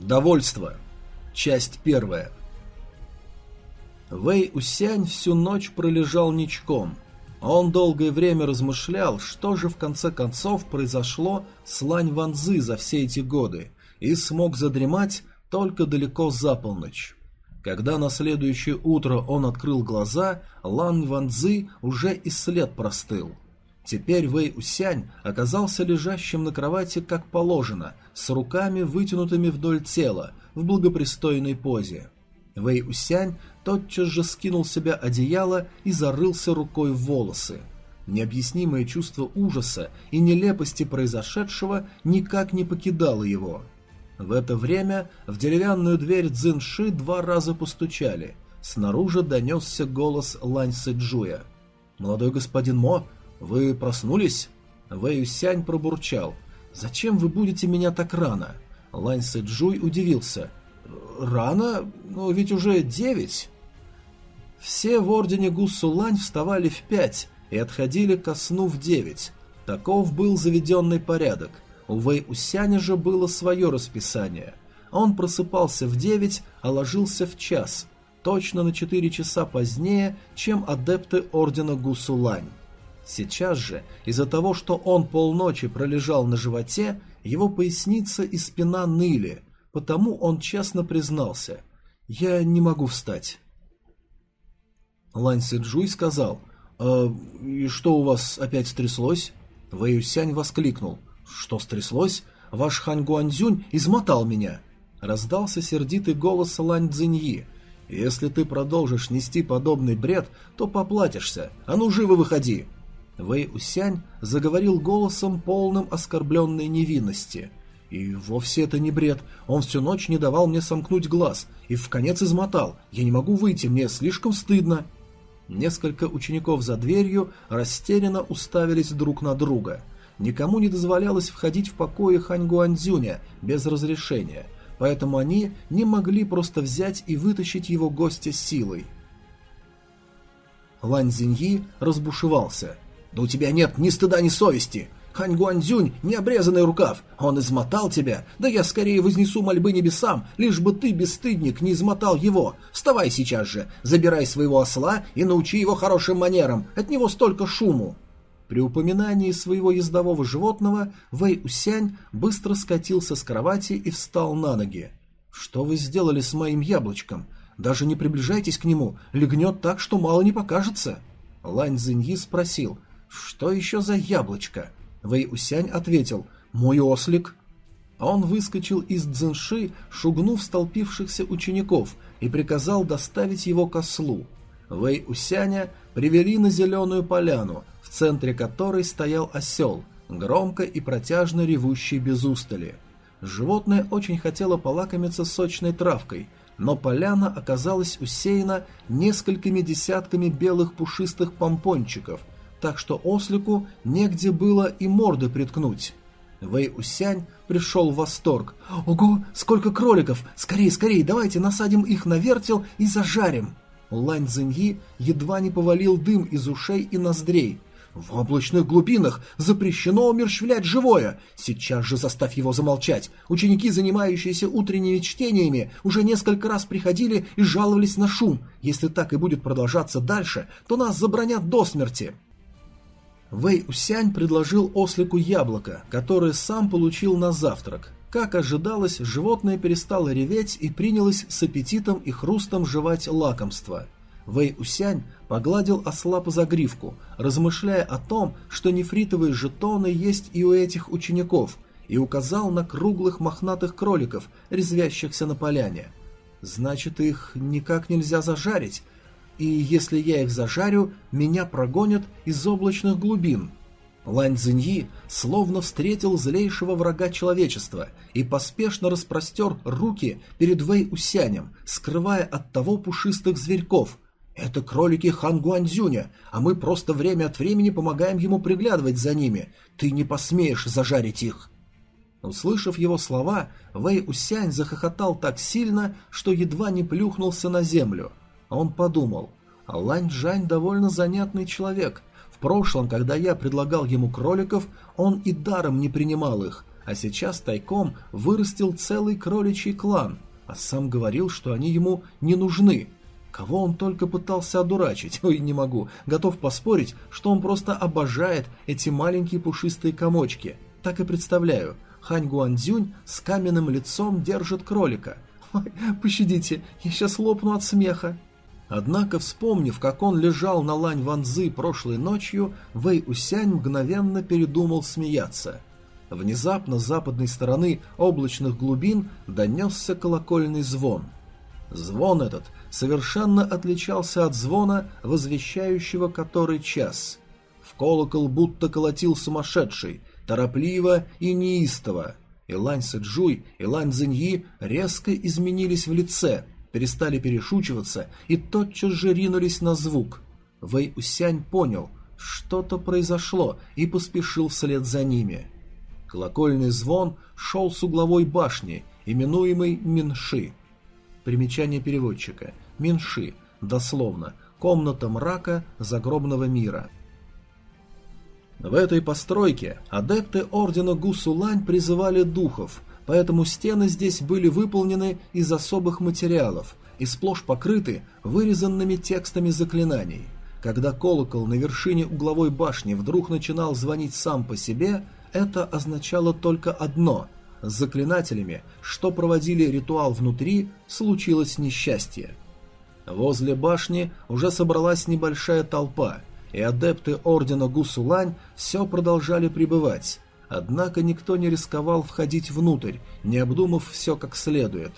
Довольство. Часть первая. Вэй Усянь всю ночь пролежал ничком. Он долгое время размышлял, что же в конце концов произошло с Лань Ванзы за все эти годы, и смог задремать только далеко за полночь. Когда на следующее утро он открыл глаза, Лань Ванзы уже и след простыл. Теперь Вэй Усянь оказался лежащим на кровати как положено, с руками вытянутыми вдоль тела, в благопристойной позе. Вэй Усянь тотчас же скинул себя одеяло и зарылся рукой в волосы. Необъяснимое чувство ужаса и нелепости произошедшего никак не покидало его. В это время в деревянную дверь Цзинши два раза постучали. Снаружи донесся голос Лань Сэджуя. «Молодой господин Мо, «Вы проснулись?» Вэй Сянь пробурчал. «Зачем вы будете меня так рано?» Лань Сэджуй удивился. «Рано? Ну, ведь уже девять». Все в ордене Гуссу Лань вставали в пять и отходили ко сну в девять. Таков был заведенный порядок. У Вэй Усяня же было свое расписание. Он просыпался в девять, а ложился в час, точно на четыре часа позднее, чем адепты ордена Гусу Лань. Сейчас же, из-за того, что он полночи пролежал на животе, его поясница и спина ныли, потому он честно признался «Я не могу встать». Лань Сиджуй сказал «А и что у вас опять стряслось?» Вэйюсянь воскликнул «Что стряслось? Ваш Хань Гуанзюнь измотал меня!» Раздался сердитый голос Лань Цзиньи «Если ты продолжишь нести подобный бред, то поплатишься. А ну живо выходи!» Вэй Усянь заговорил голосом, полным оскорбленной невинности. «И вовсе это не бред. Он всю ночь не давал мне сомкнуть глаз и в конец измотал. Я не могу выйти, мне слишком стыдно». Несколько учеников за дверью растерянно уставились друг на друга. Никому не дозволялось входить в покои Хань Гуанзюня без разрешения, поэтому они не могли просто взять и вытащить его гостя силой. Лань Зиньи разбушевался – да у тебя нет ни стыда, ни совести. Хань Гуанзюнь – необрезанный рукав. Он измотал тебя. Да я скорее вознесу мольбы небесам, лишь бы ты, бесстыдник, не измотал его. Вставай сейчас же, забирай своего осла и научи его хорошим манерам. От него столько шуму. При упоминании своего ездового животного Вэй Усянь быстро скатился с кровати и встал на ноги. «Что вы сделали с моим яблочком? Даже не приближайтесь к нему, легнет так, что мало не покажется». Лань Цзиньи спросил – «Что еще за яблочко?» Вэй Усянь ответил «Мой ослик». Он выскочил из дзинши, шугнув столпившихся учеников, и приказал доставить его к ослу. Вэй Усяня привели на зеленую поляну, в центре которой стоял осел, громко и протяжно ревущий без устали. Животное очень хотело полакомиться сочной травкой, но поляна оказалась усеяна несколькими десятками белых пушистых помпончиков, так что ослику негде было и морды приткнуть. Вэй Усянь пришел в восторг. «Ого, сколько кроликов! Скорей, скорей, давайте насадим их на вертел и зажарим!» Лань Цзиньи едва не повалил дым из ушей и ноздрей. «В облачных глубинах запрещено умерщвлять живое! Сейчас же заставь его замолчать! Ученики, занимающиеся утренними чтениями, уже несколько раз приходили и жаловались на шум. Если так и будет продолжаться дальше, то нас забронят до смерти!» Вэй Усянь предложил ослику яблоко, которое сам получил на завтрак. Как ожидалось, животное перестало реветь и принялось с аппетитом и хрустом жевать лакомство. Вэй Усянь погладил осла по загривку, размышляя о том, что нефритовые жетоны есть и у этих учеников, и указал на круглых мохнатых кроликов, резвящихся на поляне. «Значит, их никак нельзя зажарить, и если я их зажарю, меня прогонят из облачных глубин. Лань Цзиньи словно встретил злейшего врага человечества и поспешно распростер руки перед Вэй Усянем, скрывая от того пушистых зверьков. «Это кролики Хан Гуанзюня, а мы просто время от времени помогаем ему приглядывать за ними. Ты не посмеешь зажарить их!» Услышав его слова, Вэй Усянь захохотал так сильно, что едва не плюхнулся на землю – он подумал, а Лань Джань довольно занятный человек. В прошлом, когда я предлагал ему кроликов, он и даром не принимал их, а сейчас тайком вырастил целый кроличий клан, а сам говорил, что они ему не нужны. Кого он только пытался одурачить, ой, не могу, готов поспорить, что он просто обожает эти маленькие пушистые комочки. Так и представляю, Хань Гуандзюнь с каменным лицом держит кролика. Ой, пощадите, я сейчас лопну от смеха. Однако, вспомнив, как он лежал на лань Ванзы прошлой ночью, Вэй Усянь мгновенно передумал смеяться. Внезапно с западной стороны облачных глубин донесся колокольный звон. Звон этот совершенно отличался от звона, возвещающего который час. В колокол будто колотил сумасшедший, торопливо и неистово. И Лань Сэджуй, и Лань Цзиньи резко изменились в лице, перестали перешучиваться и тотчас же ринулись на звук. Вэй Усянь понял, что-то произошло и поспешил вслед за ними. Колокольный звон шел с угловой башни, именуемой Минши. Примечание переводчика. Минши. Дословно. Комната мрака загробного мира. В этой постройке адепты ордена Гусулань призывали духов, поэтому стены здесь были выполнены из особых материалов и сплошь покрыты вырезанными текстами заклинаний. Когда колокол на вершине угловой башни вдруг начинал звонить сам по себе, это означало только одно – с заклинателями, что проводили ритуал внутри, случилось несчастье. Возле башни уже собралась небольшая толпа, и адепты ордена Гусулань все продолжали пребывать, однако никто не рисковал входить внутрь, не обдумав все как следует.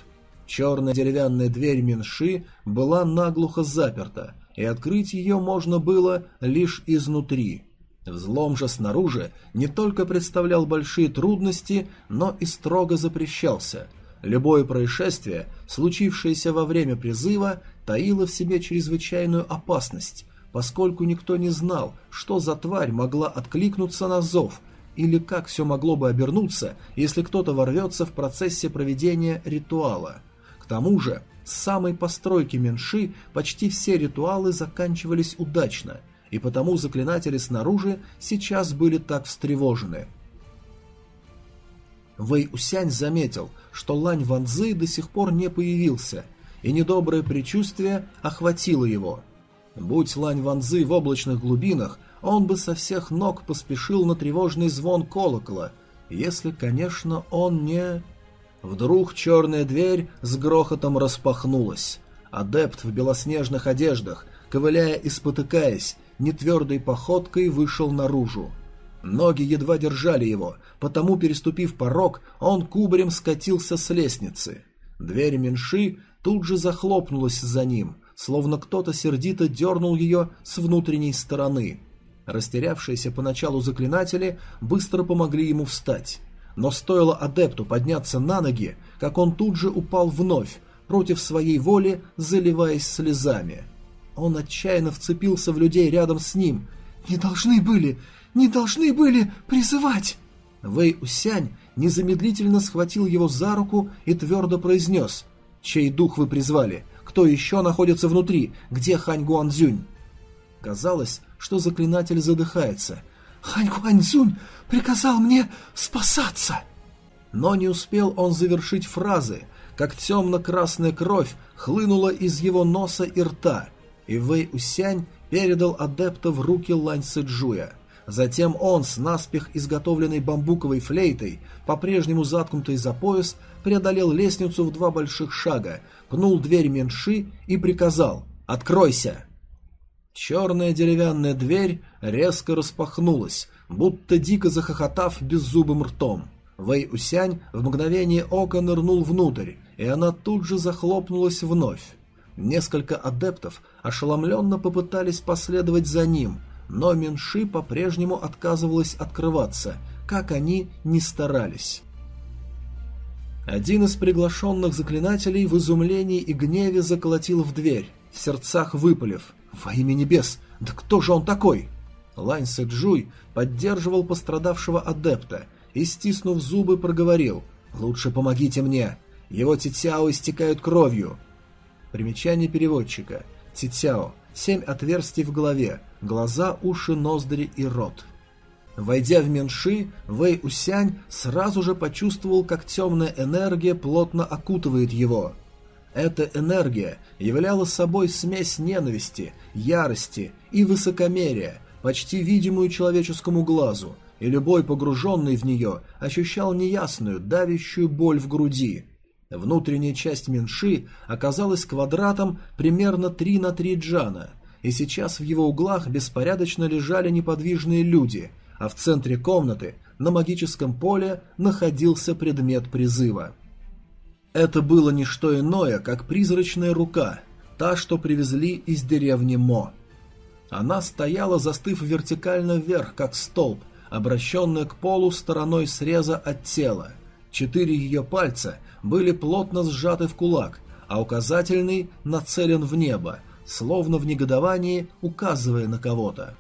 Черная деревянная дверь Минши была наглухо заперта, и открыть ее можно было лишь изнутри. Взлом же снаружи не только представлял большие трудности, но и строго запрещался. Любое происшествие, случившееся во время призыва, таило в себе чрезвычайную опасность, поскольку никто не знал, что за тварь могла откликнуться на зов, или как все могло бы обернуться, если кто-то ворвется в процессе проведения ритуала. К тому же, с самой постройки Менши почти все ритуалы заканчивались удачно, и потому заклинатели снаружи сейчас были так встревожены. Вэй Усянь заметил, что Лань Ванзы до сих пор не появился, и недоброе предчувствие охватило его – Будь Лань Ванзы в облачных глубинах, он бы со всех ног поспешил на тревожный звон колокола, если, конечно, он не... Вдруг черная дверь с грохотом распахнулась. Адепт в белоснежных одеждах, ковыляя и спотыкаясь, нетвердой походкой вышел наружу. Ноги едва держали его, потому, переступив порог, он кубарем скатился с лестницы. Дверь Меньши тут же захлопнулась за ним, словно кто-то сердито дернул ее с внутренней стороны. Растерявшиеся поначалу заклинатели быстро помогли ему встать. Но стоило адепту подняться на ноги, как он тут же упал вновь, против своей воли заливаясь слезами. Он отчаянно вцепился в людей рядом с ним. «Не должны были! Не должны были призывать!» Вэй Усянь незамедлительно схватил его за руку и твердо произнес «Чей дух вы призвали? Кто еще находится внутри? Где Хань Гуанзюнь? Казалось, что заклинатель задыхается. «Хань Гуанзюнь приказал мне спасаться!» Но не успел он завершить фразы, как темно-красная кровь хлынула из его носа и рта, и Вэй Усянь передал адепта в руки Лань Сэджуя. Затем он с наспех изготовленной бамбуковой флейтой, по-прежнему заткнутой за пояс, преодолел лестницу в два больших шага, пнул дверь Менши и приказал «Откройся!». Черная деревянная дверь резко распахнулась, будто дико захохотав беззубым ртом. Вэй Усянь в мгновение ока нырнул внутрь, и она тут же захлопнулась вновь. Несколько адептов ошеломленно попытались последовать за ним, но Менши по-прежнему отказывалась открываться, как они ни старались. Один из приглашенных заклинателей в изумлении и гневе заколотил в дверь, в сердцах выпалив «Во имя небес! Да кто же он такой?» Лань Сэджуй поддерживал пострадавшего адепта и, стиснув зубы, проговорил «Лучше помогите мне! Его титяо истекают кровью!» Примечание переводчика. Титяо. Семь отверстий в голове. Глаза, уши, ноздри и рот. Войдя в Менши, Вэй Усянь сразу же почувствовал, как темная энергия плотно окутывает его. Эта энергия являла собой смесь ненависти, ярости и высокомерия, почти видимую человеческому глазу, и любой погруженный в нее ощущал неясную, давящую боль в груди. Внутренняя часть Менши оказалась квадратом примерно 3 на 3 джана, и сейчас в его углах беспорядочно лежали неподвижные люди – а в центре комнаты на магическом поле находился предмет призыва. Это было не что иное, как призрачная рука, та, что привезли из деревни Мо. Она стояла, застыв вертикально вверх, как столб, обращенная к полу стороной среза от тела. Четыре ее пальца были плотно сжаты в кулак, а указательный нацелен в небо, словно в негодовании указывая на кого-то.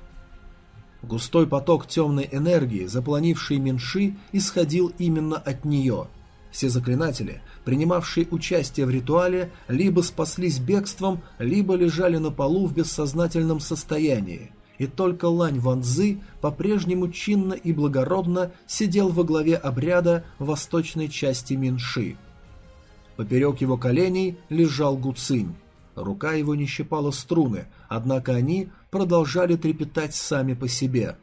Густой поток темной энергии, запланивший Минши, исходил именно от нее. Все заклинатели, принимавшие участие в ритуале, либо спаслись бегством, либо лежали на полу в бессознательном состоянии. И только Лань Ванзы по-прежнему чинно и благородно сидел во главе обряда восточной части Минши. Поперек его коленей лежал Гуцинь. Рука его не щипала струны, однако они продолжали трепетать сами по себе.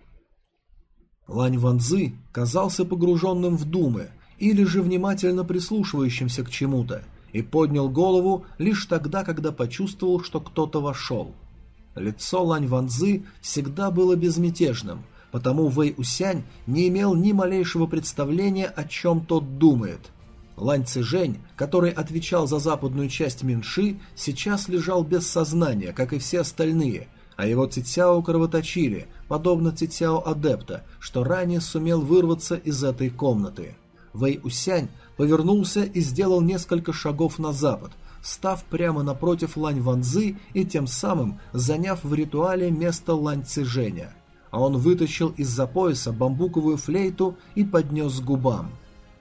Лань Ванзы казался погруженным в думы или же внимательно прислушивающимся к чему-то и поднял голову лишь тогда, когда почувствовал, что кто-то вошел. Лицо Лань Ванзы всегда было безмятежным, потому Вэй Усянь не имел ни малейшего представления, о чем тот думает – Лань Цзэжэнь, который отвечал за западную часть Минши, сейчас лежал без сознания, как и все остальные, а его Цитяо кровоточили, подобно Цитяо Адепта, что ранее сумел вырваться из этой комнаты. Вэй Усянь повернулся и сделал несколько шагов на запад, став прямо напротив Лань Ванзы и тем самым заняв в ритуале место Лань Цзэжэня. А он вытащил из-за пояса бамбуковую флейту и поднес к губам.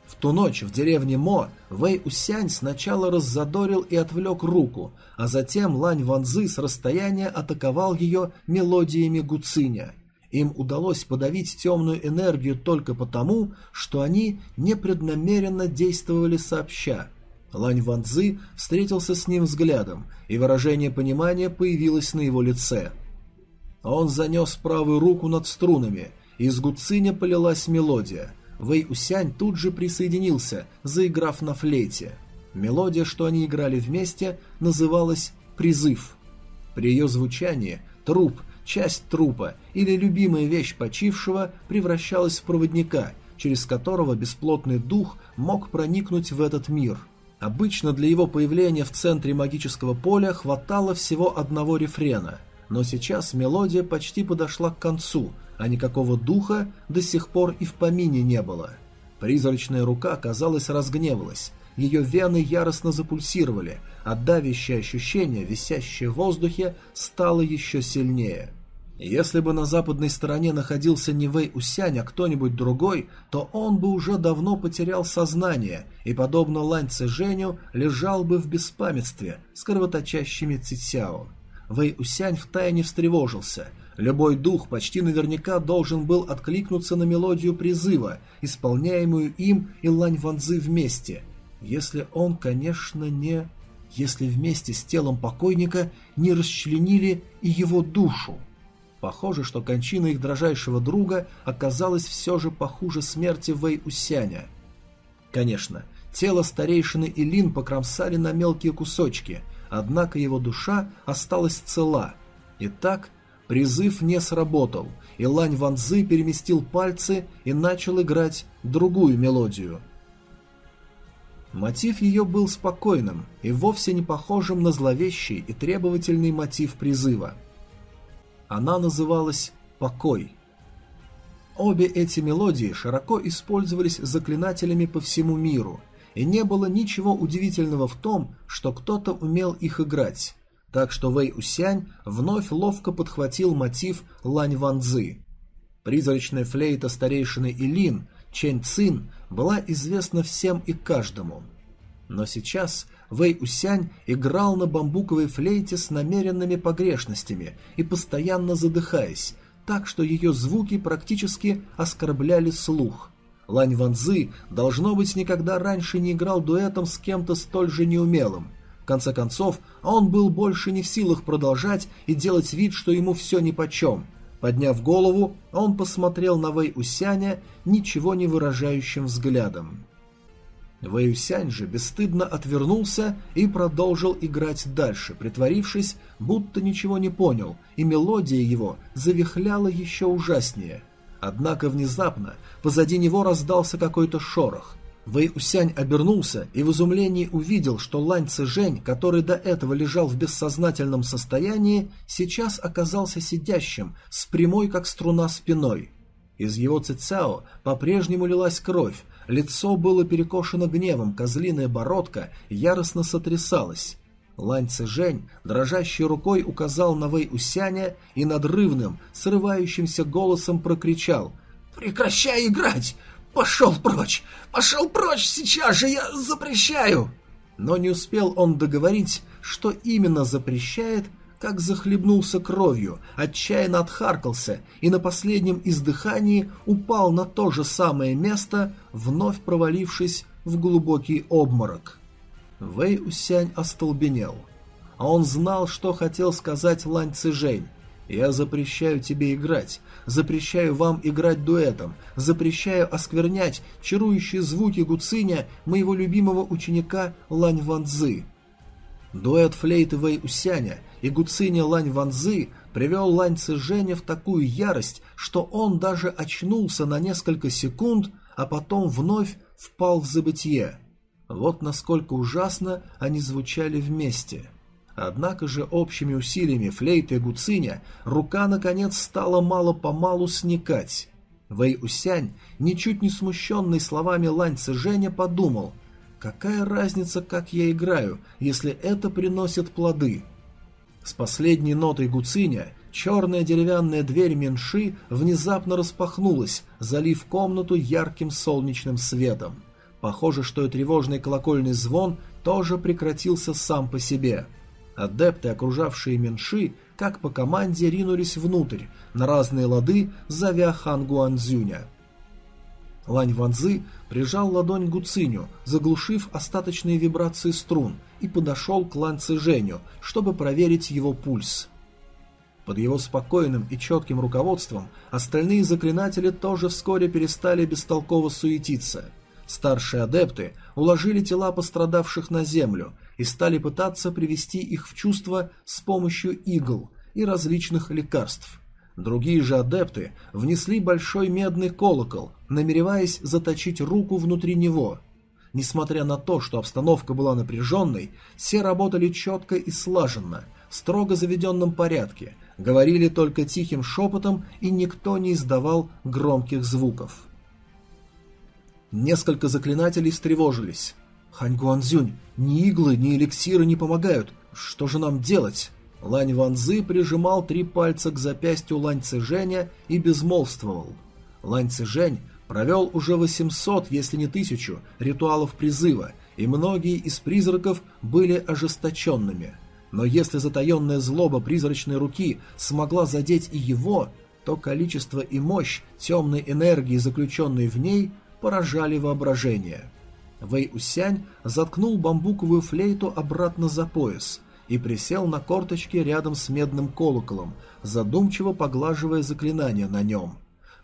В ту ночь в деревне Мо Вэй Усянь сначала раззадорил и отвлек руку, а затем Лань Ванзы с расстояния атаковал ее мелодиями гуциня. Им удалось подавить темную энергию только потому, что они непреднамеренно действовали сообща. Лань Ванзы встретился с ним взглядом, и выражение понимания появилось на его лице. Он занес правую руку над струнами, и из гуциня полилась мелодия – Вэй Усянь тут же присоединился, заиграв на флейте. Мелодия, что они играли вместе, называлась «Призыв». При ее звучании труп, часть трупа или любимая вещь почившего превращалась в проводника, через которого бесплотный дух мог проникнуть в этот мир. Обычно для его появления в центре магического поля хватало всего одного рефрена, но сейчас мелодия почти подошла к концу – а никакого духа до сих пор и в помине не было. Призрачная рука, казалось, разгневалась. Ее вены яростно запульсировали, а давящее ощущение, висящее в воздухе, стало еще сильнее. Если бы на западной стороне находился не Вэй Усянь, а кто-нибудь другой, то он бы уже давно потерял сознание и, подобно Лань Цзэню, лежал бы в беспамятстве с кровоточащими Цисяо. Вэй Усянь втайне встревожился – Любой дух почти наверняка должен был откликнуться на мелодию призыва, исполняемую им и Лань Ванзы вместе. Если он, конечно, не... Если вместе с телом покойника не расчленили и его душу. Похоже, что кончина их дрожайшего друга оказалась все же похуже смерти Вэй Усяня. Конечно, тело старейшины Илин покромсали на мелкие кусочки, однако его душа осталась цела. И так Призыв не сработал, и Лань Ванзы переместил пальцы и начал играть другую мелодию. Мотив ее был спокойным и вовсе не похожим на зловещий и требовательный мотив призыва. Она называлась «Покой». Обе эти мелодии широко использовались заклинателями по всему миру, и не было ничего удивительного в том, что кто-то умел их играть так что Вэй Усянь вновь ловко подхватил мотив Лань Ванзы. Призрачная флейта старейшины Илин, Чэнь Цин, была известна всем и каждому. Но сейчас Вэй Усянь играл на бамбуковой флейте с намеренными погрешностями и постоянно задыхаясь, так, что ее звуки практически оскорбляли слух. Лань Ванзы, должно быть, никогда раньше не играл дуэтом с кем-то столь же неумелым. В конце концов, он был больше не в силах продолжать и делать вид, что ему все нипочем. Подняв голову, он посмотрел на Вэй Усяня ничего не выражающим взглядом. Вэйюсянь же бесстыдно отвернулся и продолжил играть дальше, притворившись, будто ничего не понял, и мелодия его завихляла еще ужаснее. Однако внезапно позади него раздался какой-то шорох. Вэй Усянь обернулся и в изумлении увидел, что Лань Цзэжэнь, который до этого лежал в бессознательном состоянии, сейчас оказался сидящим, с прямой как струна спиной. Из его цицао по-прежнему лилась кровь, Лицо было перекошено гневом, козлиная бородка яростно сотрясалась. Лань Цзэжэнь дрожащей рукой указал на Вэй Усяня и надрывным, срывающимся голосом прокричал «Прекращай играть! Пошел прочь! Пошел прочь сейчас же! Я запрещаю!» Но не успел он договорить, что именно запрещает, как захлебнулся кровью, отчаянно отхаркался и на последнем издыхании упал на то же самое место, вновь провалившись в глубокий обморок. Вэй Усянь остолбенел. А он знал, что хотел сказать Лань Цзэжэнь. «Я запрещаю тебе играть, запрещаю вам играть дуэтом, запрещаю осквернять чарующие звуки гуциня моего любимого ученика Лань Ванзы». Дуэт флейты Вэй Усяня и гуциня Лань Ванзы привел Лань Цзэжэня в такую ярость, что он даже очнулся на несколько секунд, а потом вновь впал в забытье. Вот насколько ужасно они звучали вместе. Однако же общими усилиями флейты и гуциня рука наконец стала мало-помалу сникать. Вэй Усянь, ничуть не смущенный словами Лань Цзэжэня, подумал, какая разница, как я играю, если это приносит плоды – с последней нотой гуциня черная деревянная дверь Менши внезапно распахнулась, залив комнату ярким солнечным светом. Похоже, что и тревожный колокольный звон тоже прекратился сам по себе. Адепты, окружавшие Менши, как по команде ринулись внутрь, на разные лады зовя хан Гуанзюня. Лань Ванзы прижал ладонь к Гуциню, заглушив остаточные вибрации струн, и подошел к Лан Цзэжэню, чтобы проверить его пульс. Под его спокойным и четким руководством остальные заклинатели тоже вскоре перестали бестолково суетиться. Старшие адепты уложили тела пострадавших на землю и стали пытаться привести их в чувство с помощью игл и различных лекарств. Другие же адепты внесли большой медный колокол, намереваясь заточить руку внутри него. Несмотря на то, что обстановка была напряженной, все работали четко и слаженно, в строго заведенном порядке, говорили только тихим шепотом и никто не издавал громких звуков. Несколько заклинателей встревожились. «Хань Гуанзюнь, ни иглы, ни эликсиры не помогают. Что же нам делать?» Лань Ванзы прижимал три пальца к запястью Лань Цзэжэня и безмолвствовал. Лань Цзэжэнь провел уже 800, если не тысячу, ритуалов призыва, и многие из призраков были ожесточенными. Но если затаенная злоба призрачной руки смогла задеть и его, то количество и мощь темной энергии, заключенной в ней, поражали воображение. Вэй Усянь заткнул бамбуковую флейту обратно за пояс – и присел на корточки рядом с медным колоколом, задумчиво поглаживая заклинание на нем.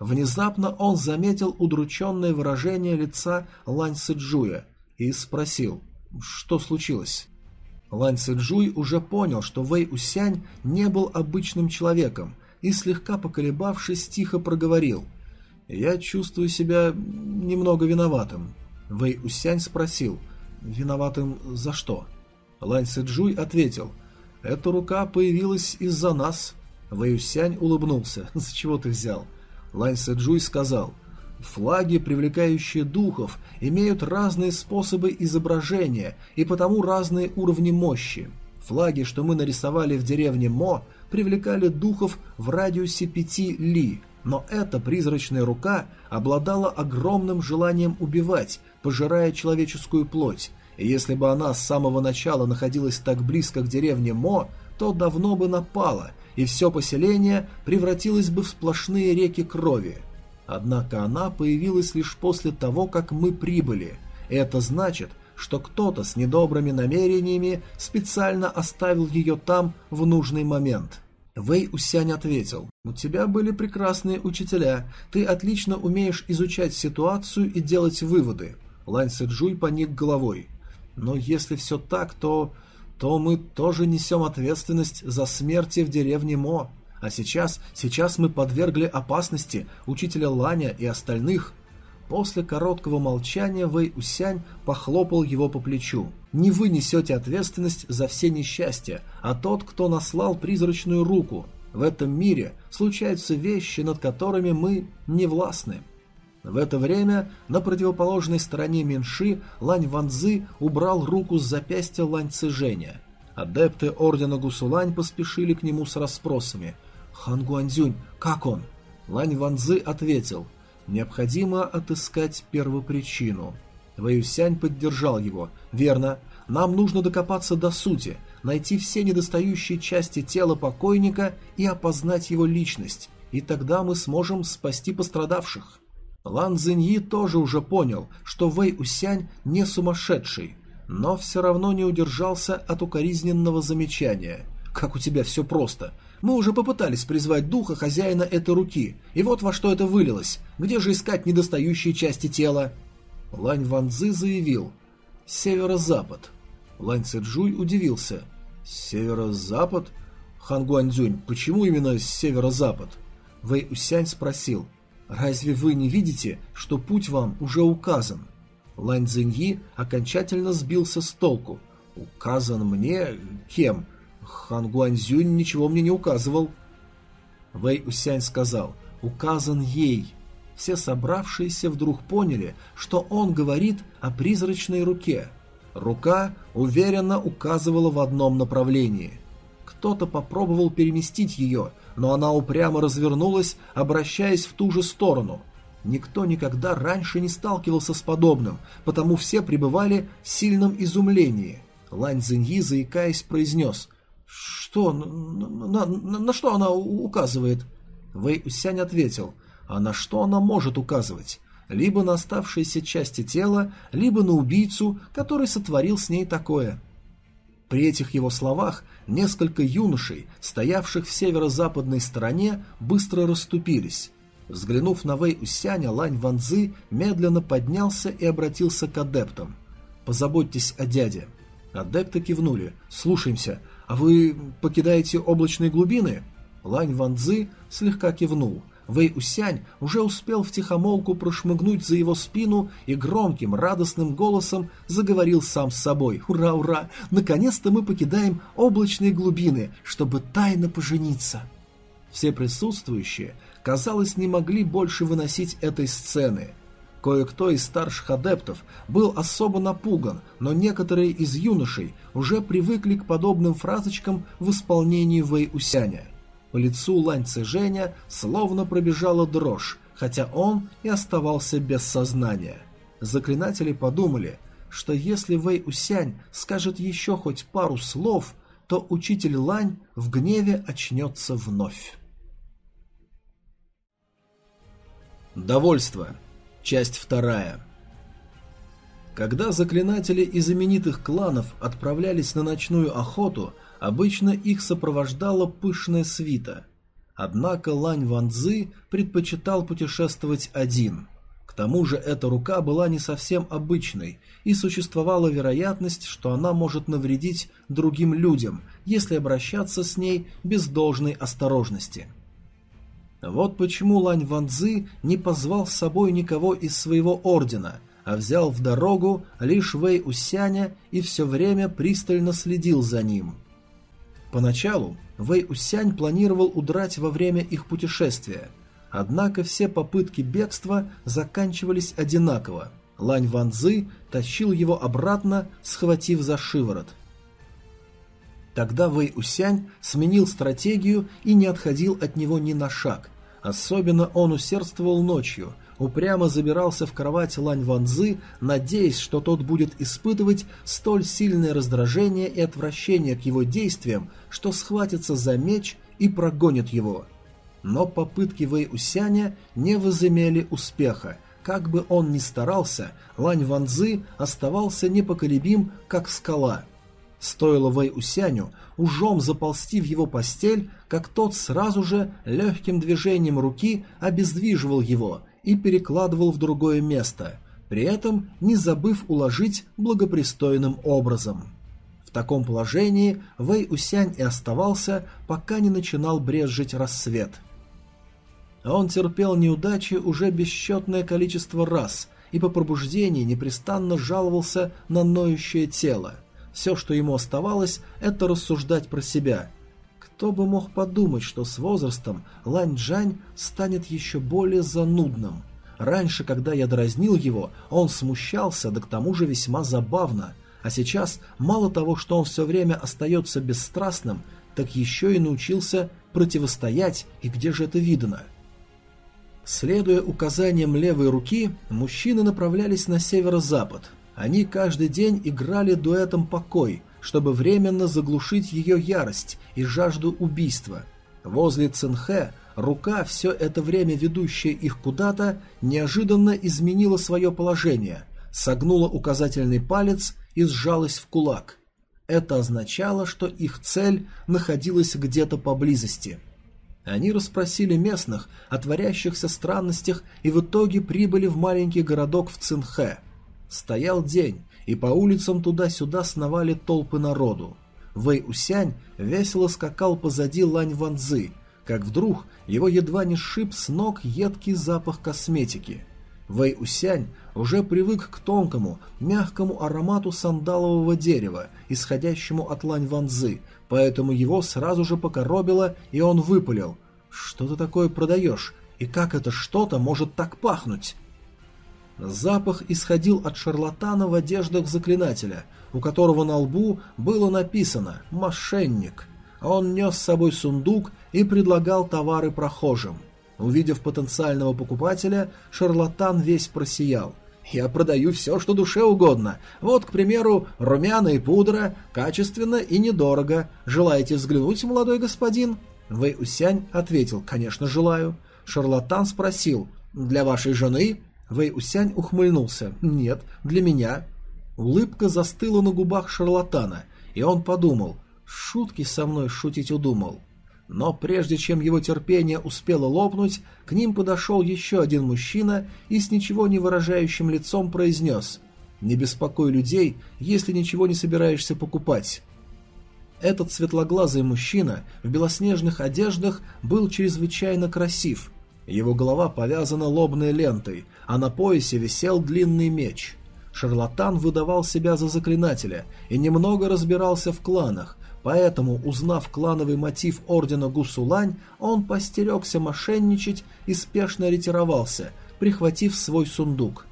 Внезапно он заметил удрученное выражение лица Лань Сыджуя и спросил, что случилось. Лань Сыджуй уже понял, что Вэй Усянь не был обычным человеком и, слегка поколебавшись, тихо проговорил. «Я чувствую себя немного виноватым». Вэй Усянь спросил, «Виноватым за что?» Лань Сэджуй ответил, «Эта рука появилась из-за нас». Вэюсянь улыбнулся. «С чего ты взял?» Лань Сэджуй сказал, «Флаги, привлекающие духов, имеют разные способы изображения и потому разные уровни мощи. Флаги, что мы нарисовали в деревне Мо, привлекали духов в радиусе пяти ли, но эта призрачная рука обладала огромным желанием убивать, пожирая человеческую плоть, и если бы она с самого начала находилась так близко к деревне Мо, то давно бы напала, и все поселение превратилось бы в сплошные реки крови. Однако она появилась лишь после того, как мы прибыли. Это значит, что кто-то с недобрыми намерениями специально оставил ее там в нужный момент. Вэй Усянь ответил, «У тебя были прекрасные учителя, ты отлично умеешь изучать ситуацию и делать выводы». Лань Сэджуй поник головой. «Но если все так, то... то мы тоже несем ответственность за смерти в деревне Мо. А сейчас, сейчас мы подвергли опасности учителя Ланя и остальных». После короткого молчания Вэй Усянь похлопал его по плечу. «Не вы несете ответственность за все несчастья, а тот, кто наслал призрачную руку. В этом мире случаются вещи, над которыми мы не властны». В это время на противоположной стороне Минши Лань Ванзы убрал руку с запястья Лань Цзэжэня. Адепты Ордена Гусулань поспешили к нему с расспросами. «Хан Гуанзюнь, как он?» Лань Ванзы ответил. Необходимо отыскать первопричину. Вэюсянь поддержал его. Верно, нам нужно докопаться до сути, найти все недостающие части тела покойника и опознать его личность, и тогда мы сможем спасти пострадавших. Лан Цзиньи тоже уже понял, что Вэй Усянь не сумасшедший, но все равно не удержался от укоризненного замечания. «Как у тебя все просто. Мы уже попытались призвать духа хозяина этой руки, и вот во что это вылилось. Где же искать недостающие части тела? Лань Ванзы заявил. Северо-запад. Лань Цзэджуй удивился. Северо-запад? Хан Гуанзюнь, почему именно северо-запад? Вэй Усянь спросил. Разве вы не видите, что путь вам уже указан? Лань Цзиньи окончательно сбился с толку. Указан мне? Кем? Хан Гуанзюнь ничего мне не указывал. Вэй Усянь сказал, указан ей. Все собравшиеся вдруг поняли, что он говорит о призрачной руке. Рука уверенно указывала в одном направлении. Кто-то попробовал переместить ее, но она упрямо развернулась, обращаясь в ту же сторону. Никто никогда раньше не сталкивался с подобным, потому все пребывали в сильном изумлении. Лань Цзиньи, заикаясь, произнес «Что? На, на, на что она указывает?» Вэй Усянь ответил, «А на что она может указывать? Либо на оставшиеся части тела, либо на убийцу, который сотворил с ней такое». При этих его словах несколько юношей, стоявших в северо-западной стороне, быстро расступились. Взглянув на Вэй Усяня, Лань Ванзы медленно поднялся и обратился к адептам. «Позаботьтесь о дяде». Адепты кивнули. «Слушаемся. А вы покидаете облачные глубины?» Лань Ван Цзы слегка кивнул. Вэй Усянь уже успел втихомолку прошмыгнуть за его спину и громким, радостным голосом заговорил сам с собой. «Ура, ура! Наконец-то мы покидаем облачные глубины, чтобы тайно пожениться!» Все присутствующие, казалось, не могли больше выносить этой сцены – Кое-кто из старших адептов был особо напуган, но некоторые из юношей уже привыкли к подобным фразочкам в исполнении Вэй Усяня. По лицу Лань Цзэжэня словно пробежала дрожь, хотя он и оставался без сознания. Заклинатели подумали, что если Вэй Усянь скажет еще хоть пару слов, то учитель Лань в гневе очнется вновь. Довольство. Часть вторая. Когда заклинатели из именитых кланов отправлялись на ночную охоту, обычно их сопровождала пышная свита. Однако Лань Ванзы предпочитал путешествовать один. К тому же эта рука была не совсем обычной, и существовала вероятность, что она может навредить другим людям, если обращаться с ней без должной осторожности. Вот почему Лань Ванзы не позвал с собой никого из своего ордена, а взял в дорогу лишь Вэй Усяня и все время пристально следил за ним. Поначалу Вэй Усянь планировал удрать во время их путешествия, однако все попытки бегства заканчивались одинаково. Лань Ванзы тащил его обратно, схватив за шиворот. Тогда Вэй Усянь сменил стратегию и не отходил от него ни на шаг, Особенно он усердствовал ночью, упрямо забирался в кровать Лань Ванзы, надеясь, что тот будет испытывать столь сильное раздражение и отвращение к его действиям, что схватится за меч и прогонит его. Но попытки Вэй Усяня не возымели успеха. Как бы он ни старался, Лань Ванзы оставался непоколебим, как скала. Стоило Вэй Усяню ужом заползти в его постель, как тот сразу же легким движением руки обездвиживал его и перекладывал в другое место, при этом не забыв уложить благопристойным образом. В таком положении Вэй Усянь и оставался, пока не начинал брезжить рассвет. Он терпел неудачи уже бесчетное количество раз и по пробуждении непрестанно жаловался на ноющее тело. Все, что ему оставалось, это рассуждать про себя – кто бы мог подумать, что с возрастом Лань Джань станет еще более занудным. Раньше, когда я дразнил его, он смущался, да к тому же весьма забавно. А сейчас, мало того, что он все время остается бесстрастным, так еще и научился противостоять, и где же это видно? Следуя указаниям левой руки, мужчины направлялись на северо-запад. Они каждый день играли дуэтом «Покой», чтобы временно заглушить ее ярость и жажду убийства. Возле Цинхэ рука, все это время ведущая их куда-то, неожиданно изменила свое положение, согнула указательный палец и сжалась в кулак. Это означало, что их цель находилась где-то поблизости. Они расспросили местных о творящихся странностях и в итоге прибыли в маленький городок в Цинхэ. Стоял день, и по улицам туда-сюда сновали толпы народу. Вэй Усянь весело скакал позади Лань Ванзы, как вдруг его едва не сшиб с ног едкий запах косметики. Вэй Усянь уже привык к тонкому, мягкому аромату сандалового дерева, исходящему от Лань Ванзы, поэтому его сразу же покоробило, и он выпалил. «Что ты такое продаешь? И как это что-то может так пахнуть?» Запах исходил от шарлатана в одеждах заклинателя, у которого на лбу было написано «Мошенник». Он нес с собой сундук и предлагал товары прохожим. Увидев потенциального покупателя, шарлатан весь просиял. «Я продаю все, что душе угодно. Вот, к примеру, румяна и пудра, качественно и недорого. Желаете взглянуть, молодой господин?» Вэй Усянь ответил «Конечно, желаю». Шарлатан спросил «Для вашей жены?» Вэй Усянь ухмыльнулся. «Нет, для меня». Улыбка застыла на губах шарлатана, и он подумал, шутки со мной шутить удумал. Но прежде чем его терпение успело лопнуть, к ним подошел еще один мужчина и с ничего не выражающим лицом произнес «Не беспокой людей, если ничего не собираешься покупать». Этот светлоглазый мужчина в белоснежных одеждах был чрезвычайно красив, его голова повязана лобной лентой, а на поясе висел длинный меч. Шарлатан выдавал себя за заклинателя и немного разбирался в кланах, поэтому, узнав клановый мотив ордена Гусулань, он постерегся мошенничать и спешно ретировался, прихватив свой сундук.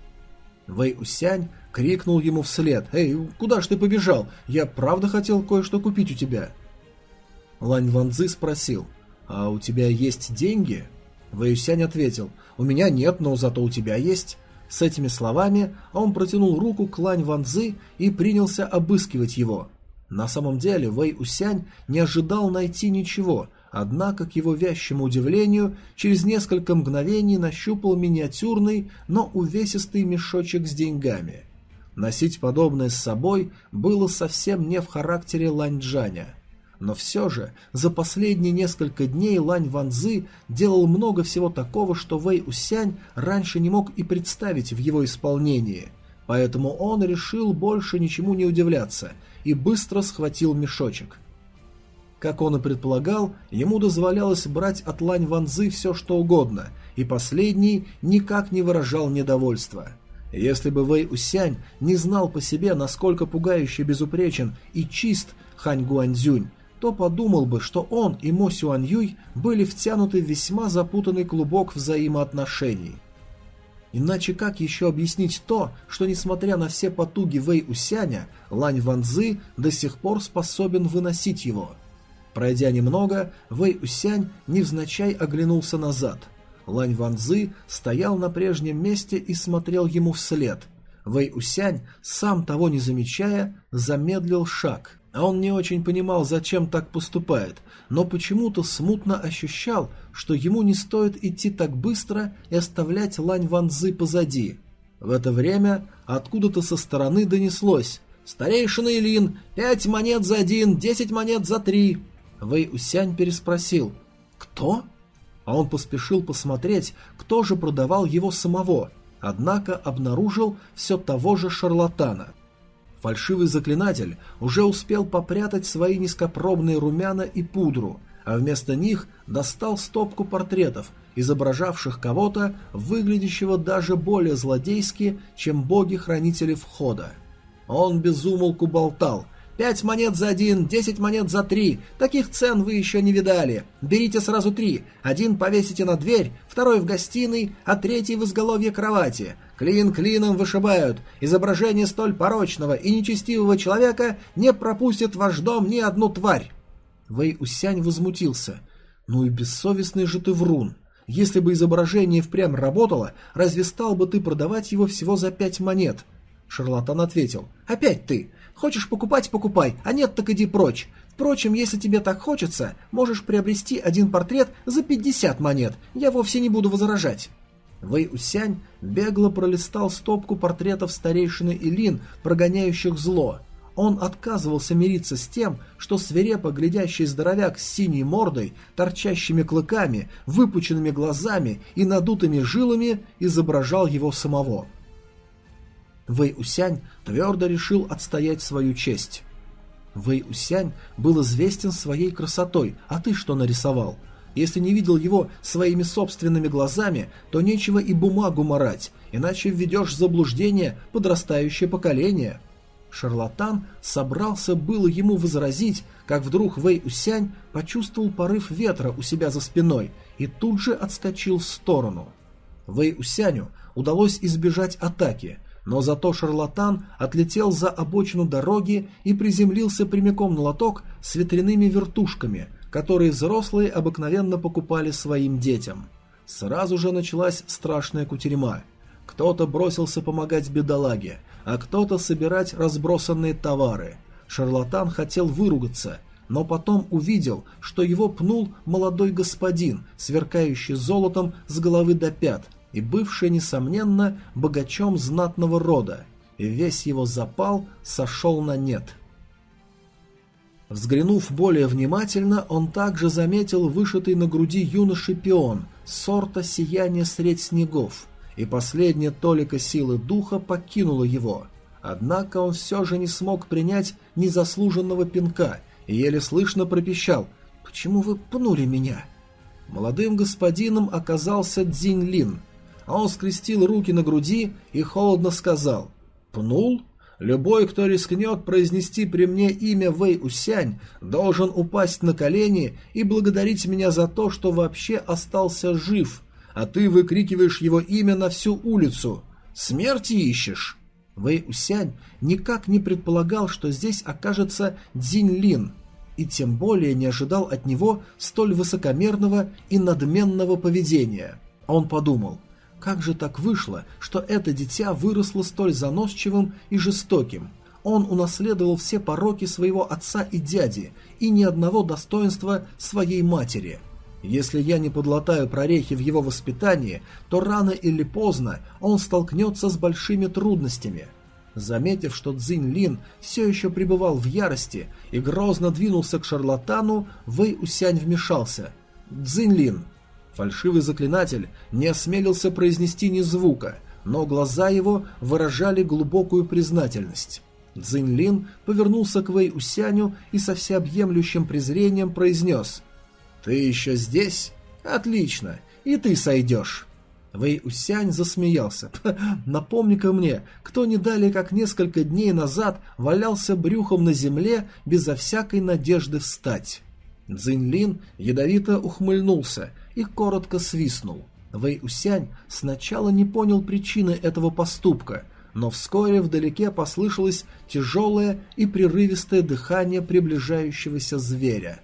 Вэй Усянь крикнул ему вслед «Эй, куда ж ты побежал? Я правда хотел кое-что купить у тебя». Лань Ванзы спросил «А у тебя есть деньги?» Вэйюсянь ответил, «У меня нет, но зато у тебя есть». С этими словами он протянул руку к Лань Ванзы и принялся обыскивать его. На самом деле Вэй Усянь не ожидал найти ничего, однако, к его вящему удивлению, через несколько мгновений нащупал миниатюрный, но увесистый мешочек с деньгами. Носить подобное с собой было совсем не в характере Лань Джаня – но все же, за последние несколько дней Лань Ванзы делал много всего такого, что Вэй Усянь раньше не мог и представить в его исполнении. Поэтому он решил больше ничему не удивляться и быстро схватил мешочек. Как он и предполагал, ему дозволялось брать от Лань Ванзы все что угодно, и последний никак не выражал недовольства. Если бы Вэй Усянь не знал по себе, насколько пугающе безупречен и чист Хань Гуанзюнь, то подумал бы, что он и Мо Сюань Юй были втянуты в весьма запутанный клубок взаимоотношений. Иначе как еще объяснить то, что несмотря на все потуги Вэй Усяня, Лань Ванзы до сих пор способен выносить его? Пройдя немного, Вэй Усянь невзначай оглянулся назад. Лань Ванзы стоял на прежнем месте и смотрел ему вслед. Вэй Усянь, сам того не замечая, замедлил шаг – А он не очень понимал, зачем так поступает, но почему-то смутно ощущал, что ему не стоит идти так быстро и оставлять Лань Ванзы позади. В это время откуда-то со стороны донеслось «Старейшина Илин, пять монет за один, десять монет за три». Вэй Усянь переспросил «Кто?» А он поспешил посмотреть, кто же продавал его самого, однако обнаружил все того же шарлатана – Фальшивый заклинатель уже успел попрятать свои низкопробные румяна и пудру, а вместо них достал стопку портретов, изображавших кого-то, выглядящего даже более злодейски, чем боги-хранители входа. Он безумолку болтал, Пять монет за один, десять монет за три. Таких цен вы еще не видали. Берите сразу три. Один повесите на дверь, второй в гостиной, а третий в изголовье кровати. Клин клином вышибают. Изображение столь порочного и нечестивого человека не пропустит в ваш дом ни одну тварь. Вэй Усянь возмутился. Ну и бессовестный же ты врун. Если бы изображение впрямь работало, разве стал бы ты продавать его всего за пять монет? Шарлатан ответил. Опять ты. Хочешь покупать – покупай, а нет, так иди прочь. Впрочем, если тебе так хочется, можешь приобрести один портрет за 50 монет, я вовсе не буду возражать». Вэй Усянь бегло пролистал стопку портретов старейшины Илин, прогоняющих зло. Он отказывался мириться с тем, что свирепо глядящий здоровяк с синей мордой, торчащими клыками, выпученными глазами и надутыми жилами изображал его самого. Вэй Усянь твердо решил отстоять свою честь. Вэй Усянь был известен своей красотой, а ты что нарисовал? Если не видел его своими собственными глазами, то нечего и бумагу марать, иначе введешь в заблуждение подрастающее поколение. Шарлатан собрался было ему возразить, как вдруг Вэй Усянь почувствовал порыв ветра у себя за спиной и тут же отскочил в сторону. Вэй Усяню удалось избежать атаки – но зато шарлатан отлетел за обочину дороги и приземлился прямиком на лоток с ветряными вертушками, которые взрослые обыкновенно покупали своим детям. Сразу же началась страшная кутерьма. Кто-то бросился помогать бедолаге, а кто-то собирать разбросанные товары. Шарлатан хотел выругаться, но потом увидел, что его пнул молодой господин, сверкающий золотом с головы до пят, и бывший, несомненно, богачом знатного рода, и весь его запал сошел на нет. Взглянув более внимательно, он также заметил вышитый на груди юноши пион, сорта сияния средь снегов, и последняя толика силы духа покинула его. Однако он все же не смог принять незаслуженного пинка и еле слышно пропищал «Почему вы пнули меня?» Молодым господином оказался Дзинь Лин – а он скрестил руки на груди и холодно сказал «Пнул? Любой, кто рискнет произнести при мне имя Вэй Усянь, должен упасть на колени и благодарить меня за то, что вообще остался жив, а ты выкрикиваешь его имя на всю улицу. Смерти ищешь?» Вэй Усянь никак не предполагал, что здесь окажется Дзинь Лин, и тем более не ожидал от него столь высокомерного и надменного поведения. Он подумал – как же так вышло, что это дитя выросло столь заносчивым и жестоким? Он унаследовал все пороки своего отца и дяди и ни одного достоинства своей матери. Если я не подлатаю прорехи в его воспитании, то рано или поздно он столкнется с большими трудностями. Заметив, что Цзинь Лин все еще пребывал в ярости и грозно двинулся к шарлатану, Вэй Усянь вмешался. «Цзинь Лин, Фальшивый заклинатель не осмелился произнести ни звука, но глаза его выражали глубокую признательность. Цзиньлин повернулся к Вэй Усяню и со всеобъемлющим презрением произнес «Ты еще здесь? Отлично, и ты сойдешь». Вэй Усянь засмеялся. «Напомни-ка мне, кто не далее, как несколько дней назад валялся брюхом на земле безо всякой надежды встать». Цзиньлин ядовито ухмыльнулся и коротко свистнул. Вэй Усянь сначала не понял причины этого поступка, но вскоре вдалеке послышалось тяжелое и прерывистое дыхание приближающегося зверя.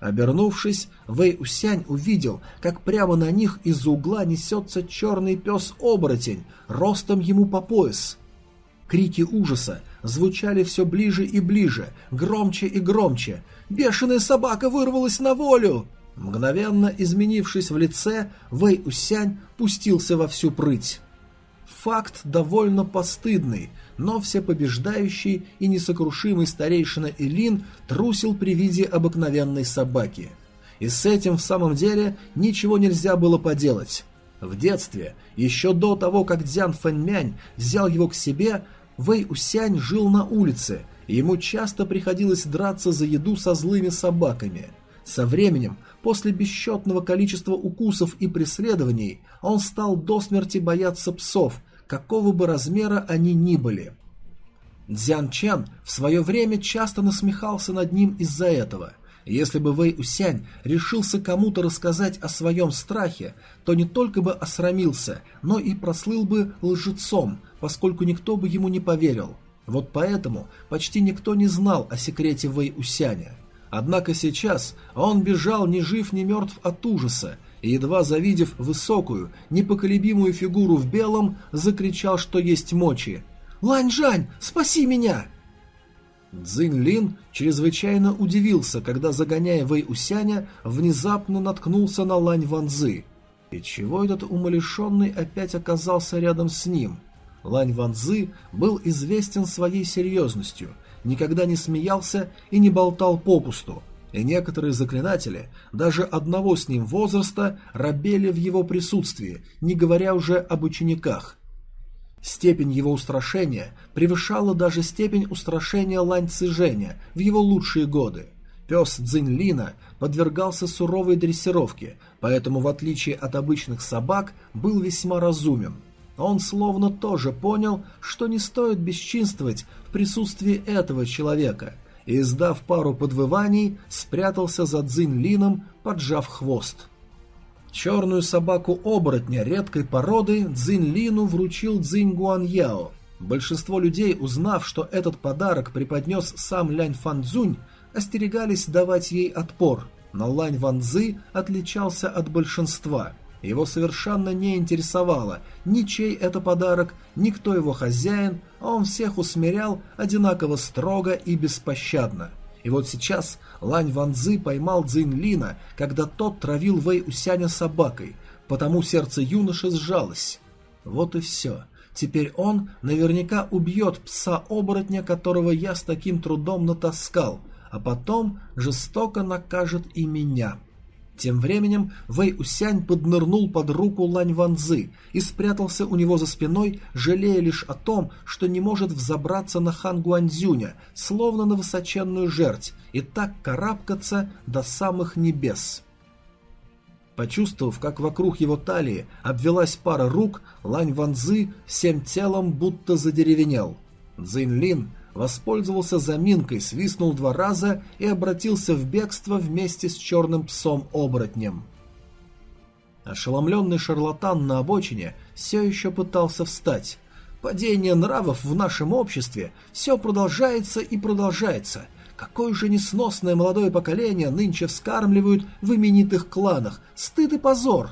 Обернувшись, Вэй Усянь увидел, как прямо на них из угла несется черный пес-оборотень, ростом ему по пояс. Крики ужаса звучали все ближе и ближе, громче и громче. «Бешеная собака вырвалась на волю!» Мгновенно изменившись в лице, Вэй Усянь пустился во всю прыть. Факт довольно постыдный, но всепобеждающий и несокрушимый старейшина Илин трусил при виде обыкновенной собаки. И с этим в самом деле ничего нельзя было поделать. В детстве, еще до того, как Дзян Фэньмянь взял его к себе, Вэй Усянь жил на улице, и ему часто приходилось драться за еду со злыми собаками. Со временем, после бесчетного количества укусов и преследований, он стал до смерти бояться псов, какого бы размера они ни были. Дзян Чен в свое время часто насмехался над ним из-за этого. Если бы Вэй Усянь решился кому-то рассказать о своем страхе, то не только бы осрамился, но и прослыл бы лжецом, поскольку никто бы ему не поверил. Вот поэтому почти никто не знал о секрете Вэй Усяня. Однако сейчас он бежал ни жив, ни мертв от ужаса, и, едва завидев высокую, непоколебимую фигуру в белом, закричал, что есть мочи. «Лань-Жань, спаси меня!» Цзинь Лин чрезвычайно удивился, когда, загоняя Вэй Усяня, внезапно наткнулся на Лань Ванзы. И чего этот умалишенный опять оказался рядом с ним? Лань Ванзы был известен своей серьезностью, никогда не смеялся и не болтал попусту, и некоторые заклинатели, даже одного с ним возраста, рабели в его присутствии, не говоря уже об учениках. Степень его устрашения превышала даже степень устрашения Лань Цзэжэня в его лучшие годы. Пес Цзиньлина подвергался суровой дрессировке, поэтому, в отличие от обычных собак, был весьма разумен. Он словно тоже понял, что не стоит бесчинствовать в присутствии этого человека, и, издав пару подвываний, спрятался за Цзиньлином, поджав хвост. Черную собаку-оборотня редкой породы Цзинь Лину вручил Цзинь Гуаньяо. Большинство людей, узнав, что этот подарок преподнес сам Лянь Фанцзунь, остерегались давать ей отпор, но Лань Ванзы отличался от большинства. Его совершенно не интересовало ни чей это подарок, ни кто его хозяин, а он всех усмирял одинаково строго и беспощадно. И вот сейчас Лань Ванзы поймал Цзинь Лина, когда тот травил Вэй Усяня собакой, потому сердце юноши сжалось. Вот и все. Теперь он наверняка убьет пса-оборотня, которого я с таким трудом натаскал, а потом жестоко накажет и меня. Тем временем Вэй Усянь поднырнул под руку Лань Ванзы и спрятался у него за спиной, жалея лишь о том, что не может взобраться на хан Гуанзюня, словно на высоченную жерть, и так карабкаться до самых небес. Почувствовав, как вокруг его талии обвелась пара рук, Лань Ванзы всем телом будто задеревенел. Цзинь Лин воспользовался заминкой, свистнул два раза и обратился в бегство вместе с черным псом-оборотнем. Ошеломленный шарлатан на обочине все еще пытался встать. Падение нравов в нашем обществе все продолжается и продолжается. Какое же несносное молодое поколение нынче вскармливают в именитых кланах. Стыд и позор.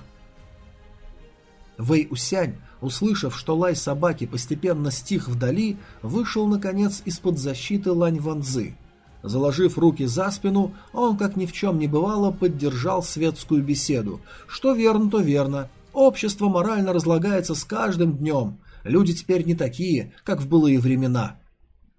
Вэй Усянь услышав, что лай собаки постепенно стих вдали, вышел, наконец, из-под защиты Лань Ванзы. Заложив руки за спину, он, как ни в чем не бывало, поддержал светскую беседу. Что верно, то верно. Общество морально разлагается с каждым днем. Люди теперь не такие, как в былые времена.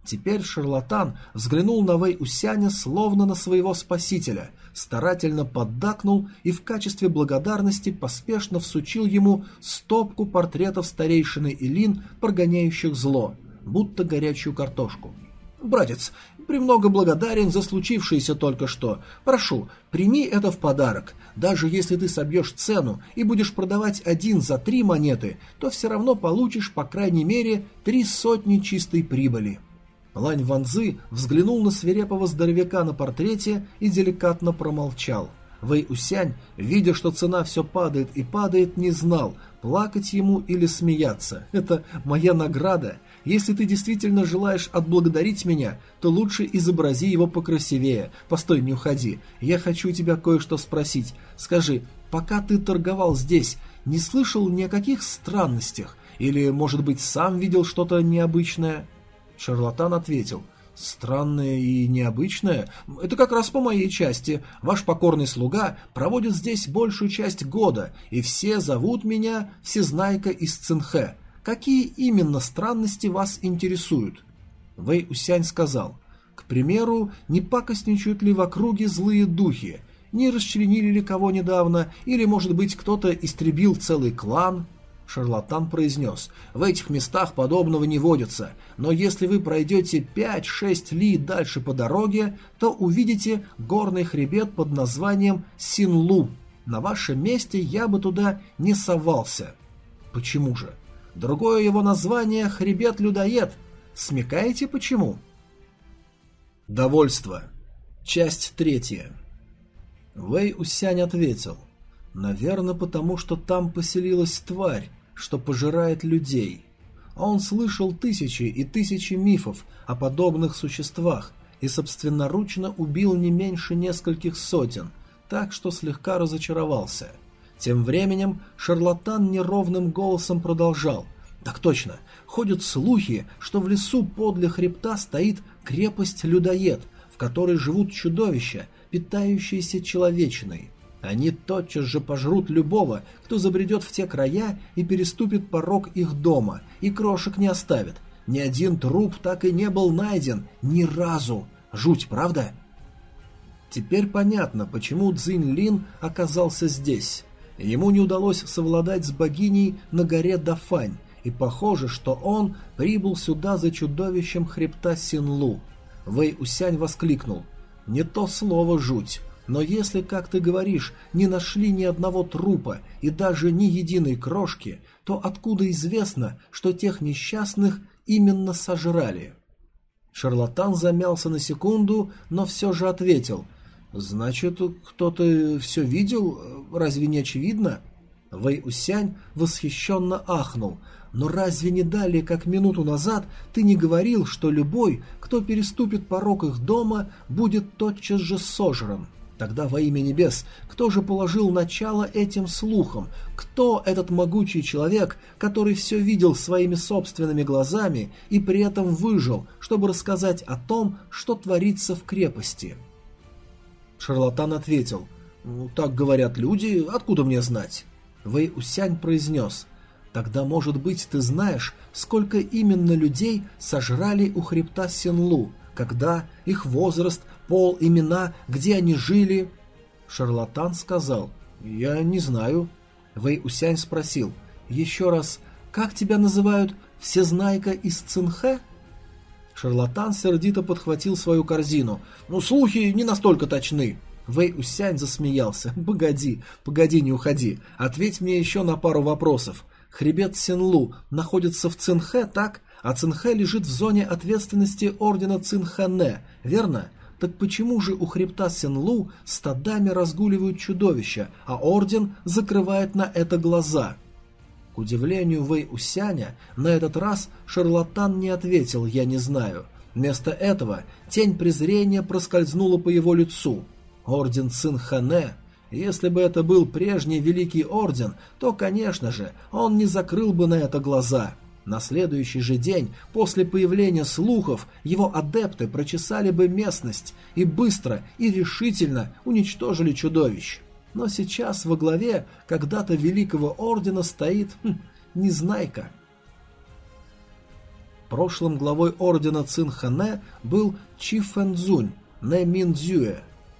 Теперь шарлатан взглянул на Вэй Усяня словно на своего спасителя, старательно поддакнул и в качестве благодарности поспешно всучил ему стопку портретов старейшины Илин, прогоняющих зло, будто горячую картошку. «Братец, премного благодарен за случившееся только что. Прошу, прими это в подарок. Даже если ты собьешь цену и будешь продавать один за три монеты, то все равно получишь по крайней мере три сотни чистой прибыли». Лань Ванзы взглянул на свирепого здоровяка на портрете и деликатно промолчал. Вэй Усянь, видя, что цена все падает и падает, не знал, плакать ему или смеяться. Это моя награда. Если ты действительно желаешь отблагодарить меня, то лучше изобрази его покрасивее. Постой, не уходи. Я хочу тебя кое-что спросить. Скажи, пока ты торговал здесь, не слышал ни о каких странностях? Или, может быть, сам видел что-то необычное? Шарлатан ответил – Странное и необычное? Это как раз по моей части. Ваш покорный слуга проводит здесь большую часть года, и все зовут меня Всезнайка из Цинхэ. Какие именно странности вас интересуют? Вэй Усянь сказал. К примеру, не пакостничают ли в округе злые духи? Не расчленили ли кого недавно? Или, может быть, кто-то истребил целый клан? Шарлатан произнес, в этих местах подобного не водится, но если вы пройдете 5-6 ли дальше по дороге, то увидите горный хребет под названием Синлу. На вашем месте я бы туда не совался. Почему же? Другое его название – хребет-людоед. Смекаете почему? Довольство. Часть третья. Вэй Усянь ответил. Наверное, потому что там поселилась тварь, что пожирает людей. А он слышал тысячи и тысячи мифов о подобных существах и собственноручно убил не меньше нескольких сотен, так что слегка разочаровался. Тем временем шарлатан неровным голосом продолжал. «Так точно, ходят слухи, что в лесу подле хребта стоит крепость-людоед, в которой живут чудовища, питающиеся человечиной. Они тотчас же пожрут любого, кто забредет в те края и переступит порог их дома, и крошек не оставит. Ни один труп так и не был найден, ни разу. Жуть, правда? Теперь понятно, почему Цзинь Лин оказался здесь. Ему не удалось совладать с богиней на горе Дафань, и похоже, что он прибыл сюда за чудовищем хребта Синлу. Вэй Усянь воскликнул. «Не то слово жуть. Но если, как ты говоришь, не нашли ни одного трупа и даже ни единой крошки, то откуда известно, что тех несчастных именно сожрали? Шарлатан замялся на секунду, но все же ответил. «Значит, кто-то все видел? Разве не очевидно?» Вэй Усянь восхищенно ахнул. «Но разве не далее, как минуту назад, ты не говорил, что любой, кто переступит порог их дома, будет тотчас же сожран?» Тогда во имя небес, кто же положил начало этим слухам? Кто этот могучий человек, который все видел своими собственными глазами и при этом выжил, чтобы рассказать о том, что творится в крепости? Шарлатан ответил, «Ну, так говорят люди, откуда мне знать? Вэй Усянь произнес, тогда, может быть, ты знаешь, сколько именно людей сожрали у хребта Синлу, когда, их возраст, пол, имена, где они жили. Шарлатан сказал, я не знаю. Вэй Усянь спросил, еще раз, как тебя называют, всезнайка из Цинхэ? Шарлатан сердито подхватил свою корзину. «Ну, слухи не настолько точны». Вэй Усянь засмеялся. «Погоди, погоди, не уходи. Ответь мне еще на пару вопросов. Хребет Синлу находится в Цинхэ, так? А Цинхэ лежит в зоне ответственности ордена Цинхэне, верно? Так почему же у хребта Сенлу стадами разгуливают чудовища, а орден закрывает на это глаза? К удивлению Вэй Усяня, на этот раз шарлатан не ответил «я не знаю». Вместо этого тень презрения проскользнула по его лицу. Орден Цинхане если бы это был прежний Великий Орден, то, конечно же, он не закрыл бы на это глаза. На следующий же день, после появления слухов, его адепты прочесали бы местность и быстро и решительно уничтожили чудовищ. Но сейчас во главе когда-то Великого Ордена стоит хм, Незнайка. Прошлым главой Ордена Цинхане был Чи Фэнзунь, Не Миндзюэ,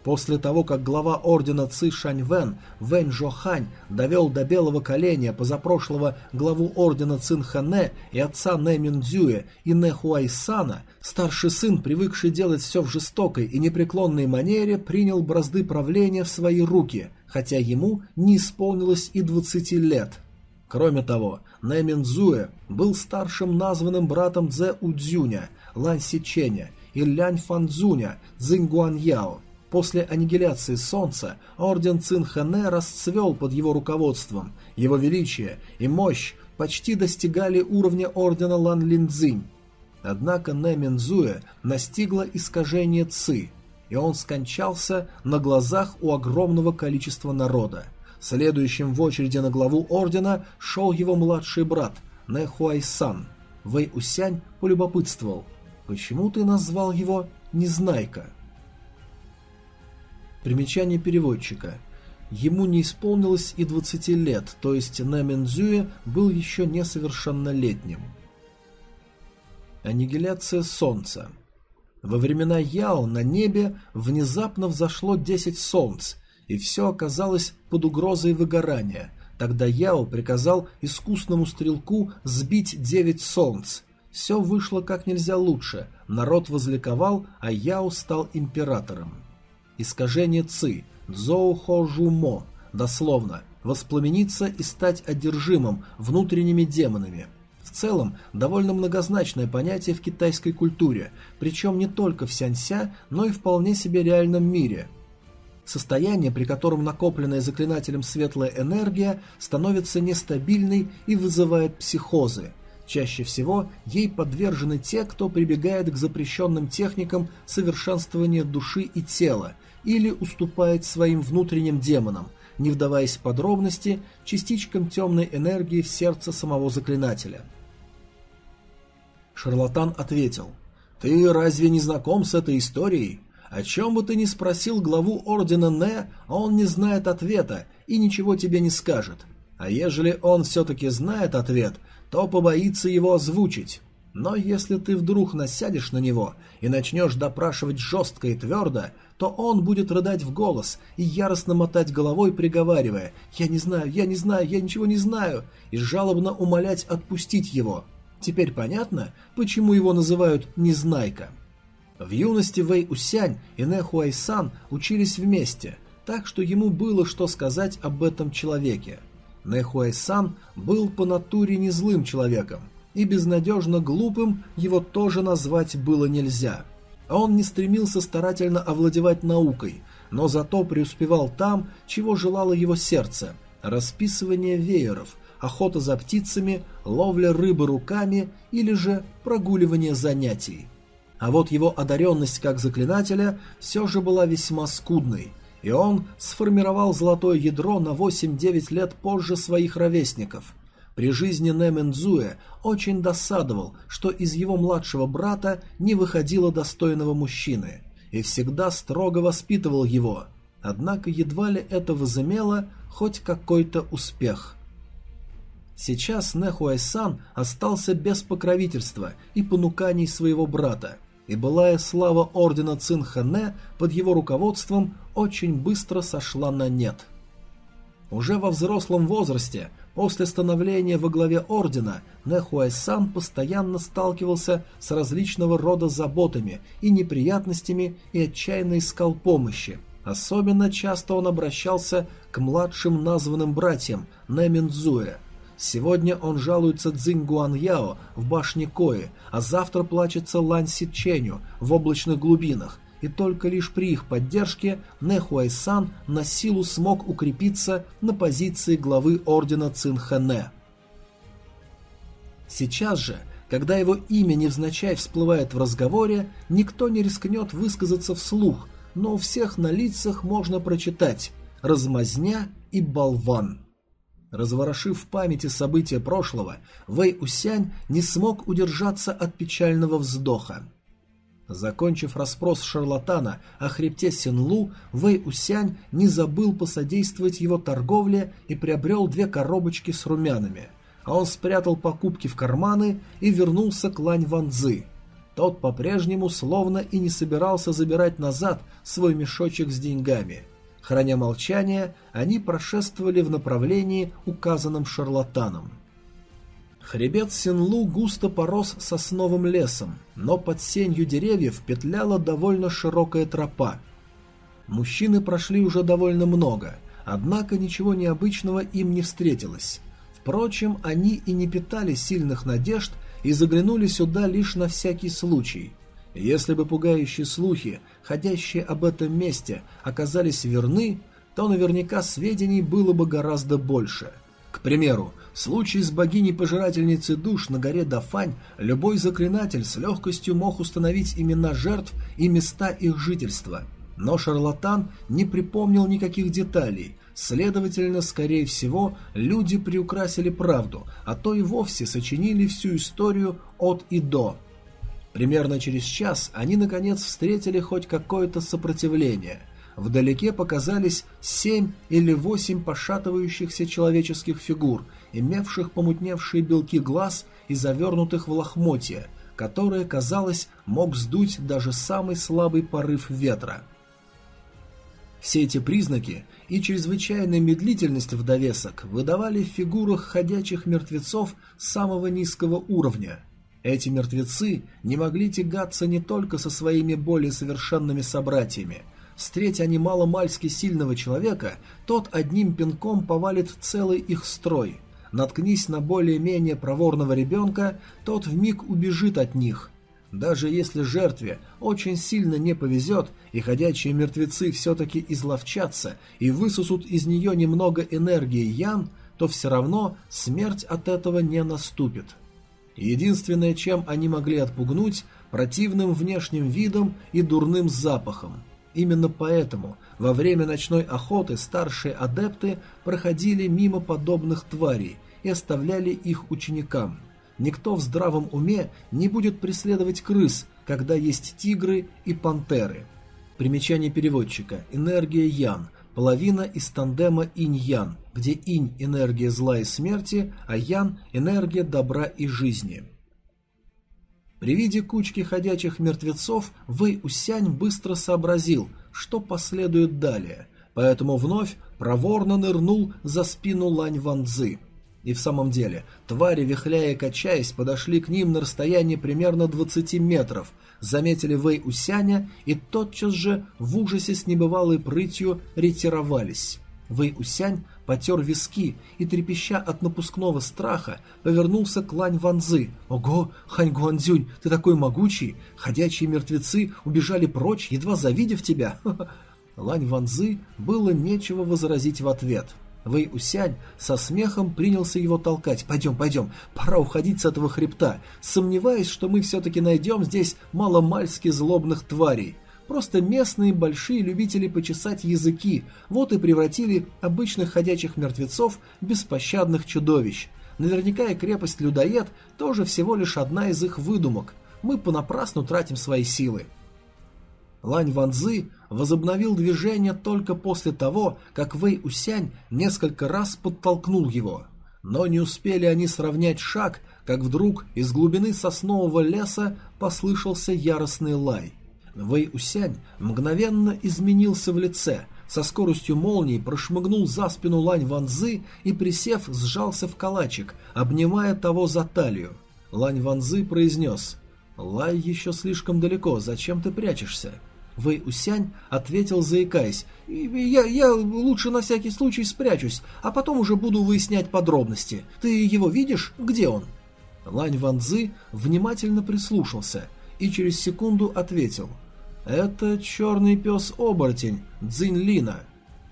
После того, как глава ордена Ци Шаньвен Вэнь Жохань довел до белого коленя позапрошлого главу ордена Цин Хане и отца Не Миндзюэ и Не Хуайсана, старший сын, привыкший делать все в жестокой и непреклонной манере, принял бразды правления в свои руки, хотя ему не исполнилось и двадцати лет. Кроме того, Не Миндзюэ был старшим названным братом Цзэ Удзюня, Лань Сиченя и Лянь Фанзуня, Цзинь Гуаньяо, После аннигиляции Солнца орден Цинхане расцвел под его руководством. Его величие и мощь почти достигали уровня ордена Лан Линдзинь. Однако Нэминзуэ настигло искажение Ци, и он скончался на глазах у огромного количества народа. Следующим в очереди на главу ордена шел его младший брат Нэхуайсан. Вэй Усянь полюбопытствовал. «Почему ты назвал его Незнайка?» Примечание переводчика. Ему не исполнилось и 20 лет, то есть Нэмэнзюэ был еще несовершеннолетним. Аннигиляция Солнца Во времена Яо на небе внезапно взошло 10 солнц, и все оказалось под угрозой выгорания. Тогда Яо приказал искусному стрелку сбить 9 солнц. Все вышло как нельзя лучше, народ возликовал, а Яо стал императором. Искажение Ци, Цзоухо Жумо, дословно, воспламениться и стать одержимым внутренними демонами. В целом, довольно многозначное понятие в китайской культуре, причем не только в Сянься, но и вполне себе реальном мире. Состояние, при котором накопленная заклинателем светлая энергия становится нестабильной и вызывает психозы. Чаще всего ей подвержены те, кто прибегает к запрещенным техникам совершенствования души и тела – или уступает своим внутренним демонам, не вдаваясь в подробности, частичкам темной энергии в сердце самого заклинателя. Шарлатан ответил, «Ты разве не знаком с этой историей? О чем бы ты ни спросил главу Ордена Не, он не знает ответа и ничего тебе не скажет. А ежели он все-таки знает ответ, то побоится его озвучить. Но если ты вдруг насядешь на него и начнешь допрашивать жестко и твердо, то он будет рыдать в голос и яростно мотать головой, приговаривая «Я не знаю, я не знаю, я ничего не знаю» и жалобно умолять отпустить его. Теперь понятно, почему его называют «незнайка». В юности Вэй Усянь и Нэ Хуайсан учились вместе, так что ему было что сказать об этом человеке. Нэ Хуайсан был по натуре не злым человеком – и безнадежно глупым его тоже назвать было нельзя. Он не стремился старательно овладевать наукой, но зато преуспевал там, чего желало его сердце – расписывание вееров, охота за птицами, ловля рыбы руками или же прогуливание занятий. А вот его одаренность как заклинателя все же была весьма скудной, и он сформировал золотое ядро на 8-9 лет позже своих ровесников – при жизни Немензуэ очень досадовал, что из его младшего брата не выходило достойного мужчины, и всегда строго воспитывал его, однако едва ли это возымело хоть какой-то успех. Сейчас Нехуайсан остался без покровительства и понуканий своего брата, и былая слава ордена Цинхане под его руководством очень быстро сошла на нет. Уже во взрослом возрасте После становления во главе ордена Нехуайсан постоянно сталкивался с различного рода заботами и неприятностями и отчаянно искал помощи. Особенно часто он обращался к младшим названным братьям Нэминзуэ. Сегодня он жалуется Цзинь Гуаньяо в башне Кои, а завтра плачется Лань Сиченю в облачных глубинах, и только лишь при их поддержке Нехуайсан на силу смог укрепиться на позиции главы ордена Цинхэне. Сейчас же, когда его имя невзначай всплывает в разговоре, никто не рискнет высказаться вслух, но у всех на лицах можно прочитать «размазня» и «болван». Разворошив в памяти события прошлого, Вэй Усянь не смог удержаться от печального вздоха. Закончив расспрос шарлатана о хребте Синлу, Вэй Усянь не забыл посодействовать его торговле и приобрел две коробочки с румянами. А он спрятал покупки в карманы и вернулся к Лань Ванзы. Тот по-прежнему словно и не собирался забирать назад свой мешочек с деньгами. Храня молчание, они прошествовали в направлении, указанном шарлатаном. Хребет Синлу густо порос сосновым лесом, но под сенью деревьев петляла довольно широкая тропа. Мужчины прошли уже довольно много, однако ничего необычного им не встретилось. Впрочем, они и не питали сильных надежд и заглянули сюда лишь на всякий случай. Если бы пугающие слухи, ходящие об этом месте, оказались верны, то наверняка сведений было бы гораздо больше. К примеру, случай с богиней-пожирательницей душ на горе Дафань любой заклинатель с легкостью мог установить имена жертв и места их жительства. Но шарлатан не припомнил никаких деталей, следовательно, скорее всего, люди приукрасили правду, а то и вовсе сочинили всю историю от и до. Примерно через час они наконец встретили хоть какое-то сопротивление. Вдалеке показались семь или восемь пошатывающихся человеческих фигур, имевших помутневшие белки глаз и завернутых в лохмотья, которые, казалось, мог сдуть даже самый слабый порыв ветра. Все эти признаки и чрезвычайная медлительность в довесок выдавали в фигурах ходячих мертвецов самого низкого уровня. Эти мертвецы не могли тягаться не только со своими более совершенными собратьями. Встреть они маломальски сильного человека, тот одним пинком повалит целый их строй. Наткнись на более-менее проворного ребенка, тот вмиг убежит от них – даже если жертве очень сильно не повезет, и ходячие мертвецы все-таки изловчатся и высосут из нее немного энергии Ян, то все равно смерть от этого не наступит. Единственное, чем они могли отпугнуть, противным внешним видом и дурным запахом. Именно поэтому во время ночной охоты старшие адепты проходили мимо подобных тварей и оставляли их ученикам – Никто в здравом уме не будет преследовать крыс, когда есть тигры и пантеры. Примечание переводчика. Энергия Ян. Половина из тандема Инь-Ян, где Инь – энергия зла и смерти, а Ян – энергия добра и жизни. При виде кучки ходячих мертвецов Вэй Усянь быстро сообразил, что последует далее, поэтому вновь проворно нырнул за спину Лань Ван Цзы. И в самом деле, твари, вихляя и качаясь, подошли к ним на расстоянии примерно 20 метров, заметили Вэй Усяня и тотчас же в ужасе с небывалой прытью ретировались. Вэй Усянь потер виски и, трепеща от напускного страха, повернулся к Лань Ванзы. «Ого, Хань Гуанзюнь, ты такой могучий! Ходячие мертвецы убежали прочь, едва завидев тебя!» Лань Ванзы было нечего возразить в ответ – Вэй Усянь со смехом принялся его толкать. «Пойдем, пойдем, пора уходить с этого хребта. Сомневаюсь, что мы все-таки найдем здесь маломальски злобных тварей. Просто местные большие любители почесать языки, вот и превратили обычных ходячих мертвецов в беспощадных чудовищ. Наверняка и крепость Людоед тоже всего лишь одна из их выдумок. Мы понапрасну тратим свои силы». Лань Ванзы возобновил движение только после того, как Вэй Усянь несколько раз подтолкнул его. Но не успели они сравнять шаг, как вдруг из глубины соснового леса послышался яростный лай. Вэй Усянь мгновенно изменился в лице, со скоростью молнии прошмыгнул за спину Лань Ванзы и, присев, сжался в калачик, обнимая того за талию. Лань Ванзы произнес «Лай еще слишком далеко, зачем ты прячешься?» Вэй Усянь ответил, заикаясь, «Я, «Я лучше на всякий случай спрячусь, а потом уже буду выяснять подробности. Ты его видишь? Где он?» Лань Ван Цзы внимательно прислушался и через секунду ответил, «Это черный пес-оборотень Цзинь Лина».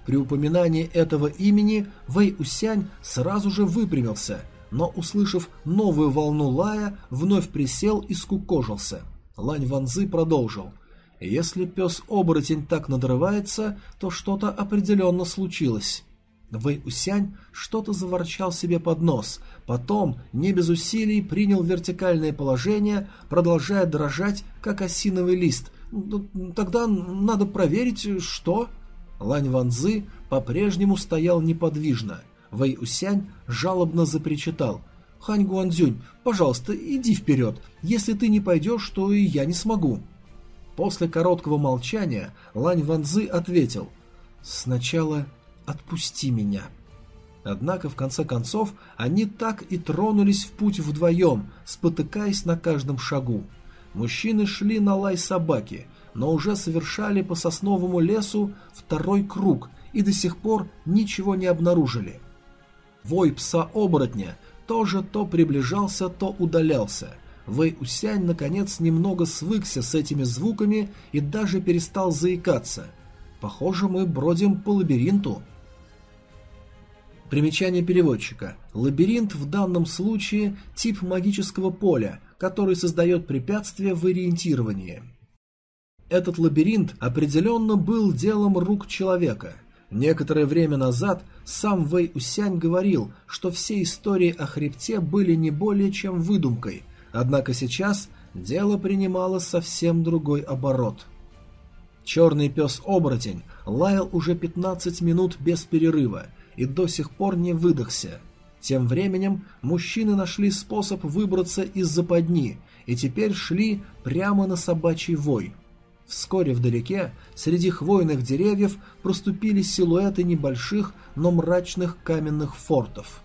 При упоминании этого имени Вэй Усянь сразу же выпрямился, но, услышав новую волну лая, вновь присел и скукожился. Лань Ванзы продолжил – если пес-оборотень так надрывается, то что-то определенно случилось. Вэй Усянь что-то заворчал себе под нос, потом, не без усилий, принял вертикальное положение, продолжая дрожать, как осиновый лист. «Ну, «Тогда надо проверить, что...» Лань Ванзы по-прежнему стоял неподвижно. Вэй Усянь жалобно запричитал. «Хань Гуанзюнь, пожалуйста, иди вперед. Если ты не пойдешь, то и я не смогу». После короткого молчания Лань Ванзы ответил «Сначала отпусти меня». Однако, в конце концов, они так и тронулись в путь вдвоем, спотыкаясь на каждом шагу. Мужчины шли на лай собаки, но уже совершали по сосновому лесу второй круг и до сих пор ничего не обнаружили. Вой пса-оборотня тоже то приближался, то удалялся – Вэй Усянь наконец немного свыкся с этими звуками и даже перестал заикаться. Похоже, мы бродим по лабиринту. Примечание переводчика. Лабиринт в данном случае тип магического поля, который создает препятствия в ориентировании. Этот лабиринт определенно был делом рук человека. Некоторое время назад сам Вэй Усянь говорил, что все истории о хребте были не более чем выдумкой, однако сейчас дело принимало совсем другой оборот. Черный пес-оборотень лаял уже 15 минут без перерыва и до сих пор не выдохся. Тем временем мужчины нашли способ выбраться из западни и теперь шли прямо на собачий вой. Вскоре вдалеке, среди хвойных деревьев, проступили силуэты небольших, но мрачных каменных фортов.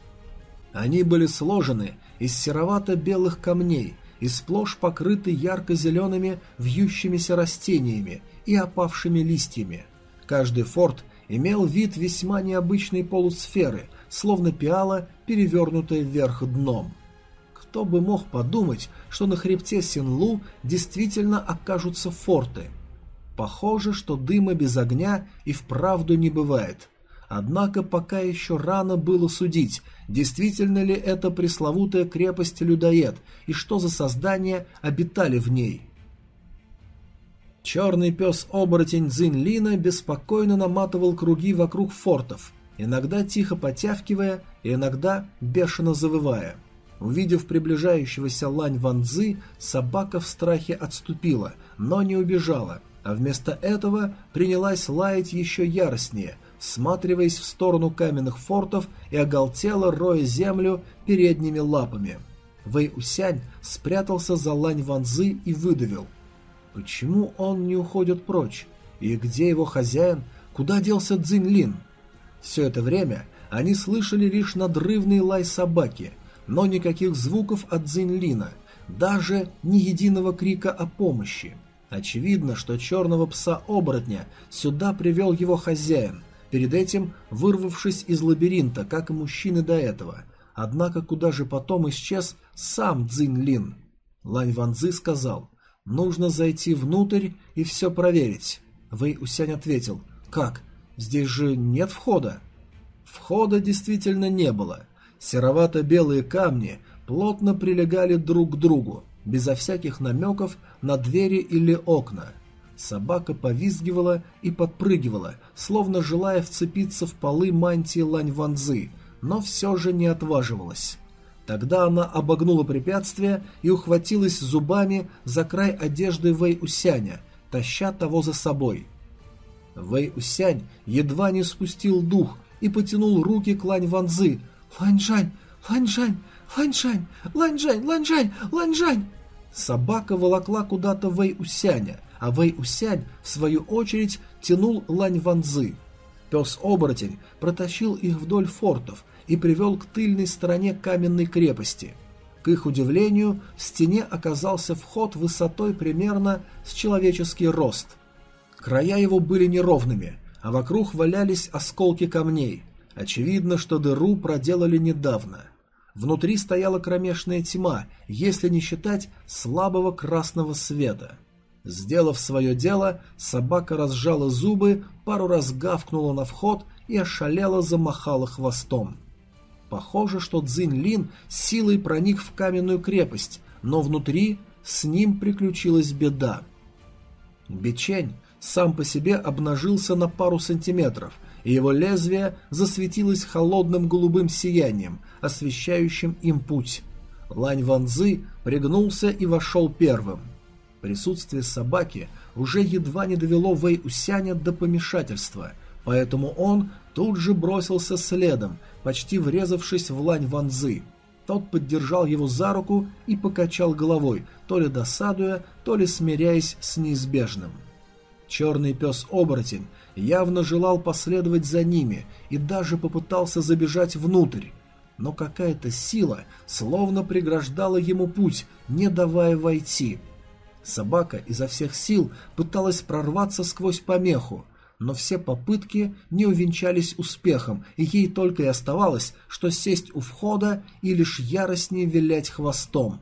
Они были сложены из серовато-белых камней и сплошь покрыты ярко-зелеными вьющимися растениями и опавшими листьями. Каждый форт имел вид весьма необычной полусферы, словно пиала, перевернутая вверх дном. Кто бы мог подумать, что на хребте Синлу действительно окажутся форты. Похоже, что дыма без огня и вправду не бывает. Однако пока еще рано было судить, действительно ли это пресловутая крепость-людоед и что за создания обитали в ней. Черный пес-оборотень Цзиньлина беспокойно наматывал круги вокруг фортов, иногда тихо потявкивая и иногда бешено завывая. Увидев приближающегося Лань Ванзы, собака в страхе отступила, но не убежала, а вместо этого принялась лаять еще яростнее – всматриваясь в сторону каменных фортов и оголтело роя землю передними лапами. Вэй Усянь спрятался за лань Ванзы и выдавил. Почему он не уходит прочь? И где его хозяин? Куда делся Цзинь Лин? Все это время они слышали лишь надрывный лай собаки, но никаких звуков от Цзинь Лина, даже ни единого крика о помощи. Очевидно, что черного пса-оборотня сюда привел его хозяин, перед этим вырвавшись из лабиринта, как и мужчины до этого. Однако куда же потом исчез сам Цзинь Лин? Лань Ванзы сказал, нужно зайти внутрь и все проверить. Вэй Усянь ответил, как, здесь же нет входа? Входа действительно не было. Серовато-белые камни плотно прилегали друг к другу, безо всяких намеков на двери или окна – Собака повизгивала и подпрыгивала, словно желая вцепиться в полы мантии Лань Ванзы, но все же не отваживалась. Тогда она обогнула препятствие и ухватилась зубами за край одежды Вэй Усяня, таща того за собой. Вэй Усянь едва не спустил дух и потянул руки к Лань Ванзы. «Ланьжань! Ланьжань! Ланьжань! Ланьжань! Ланьжань! Ланьжань!» Собака волокла куда-то Вэй Усяня – а Вэй Усянь, в свою очередь, тянул Лань Ванзы. Пес-оборотень протащил их вдоль фортов и привел к тыльной стороне каменной крепости. К их удивлению, в стене оказался вход высотой примерно с человеческий рост. Края его были неровными, а вокруг валялись осколки камней. Очевидно, что дыру проделали недавно. Внутри стояла кромешная тьма, если не считать слабого красного света – Сделав свое дело, собака разжала зубы, пару раз гавкнула на вход и ошалела замахала хвостом. Похоже, что Цзинь Лин силой проник в каменную крепость, но внутри с ним приключилась беда. Бичень сам по себе обнажился на пару сантиметров, и его лезвие засветилось холодным голубым сиянием, освещающим им путь. Лань Ванзы пригнулся и вошел первым. Присутствие собаки уже едва не довело Вэй Усяня до помешательства, поэтому он тут же бросился следом, почти врезавшись в лань Ванзы. Тот поддержал его за руку и покачал головой, то ли досадуя, то ли смиряясь с неизбежным. Черный пес-оборотень явно желал последовать за ними и даже попытался забежать внутрь, но какая-то сила словно преграждала ему путь, не давая войти – Собака изо всех сил пыталась прорваться сквозь помеху, но все попытки не увенчались успехом, и ей только и оставалось, что сесть у входа и лишь яростнее вилять хвостом.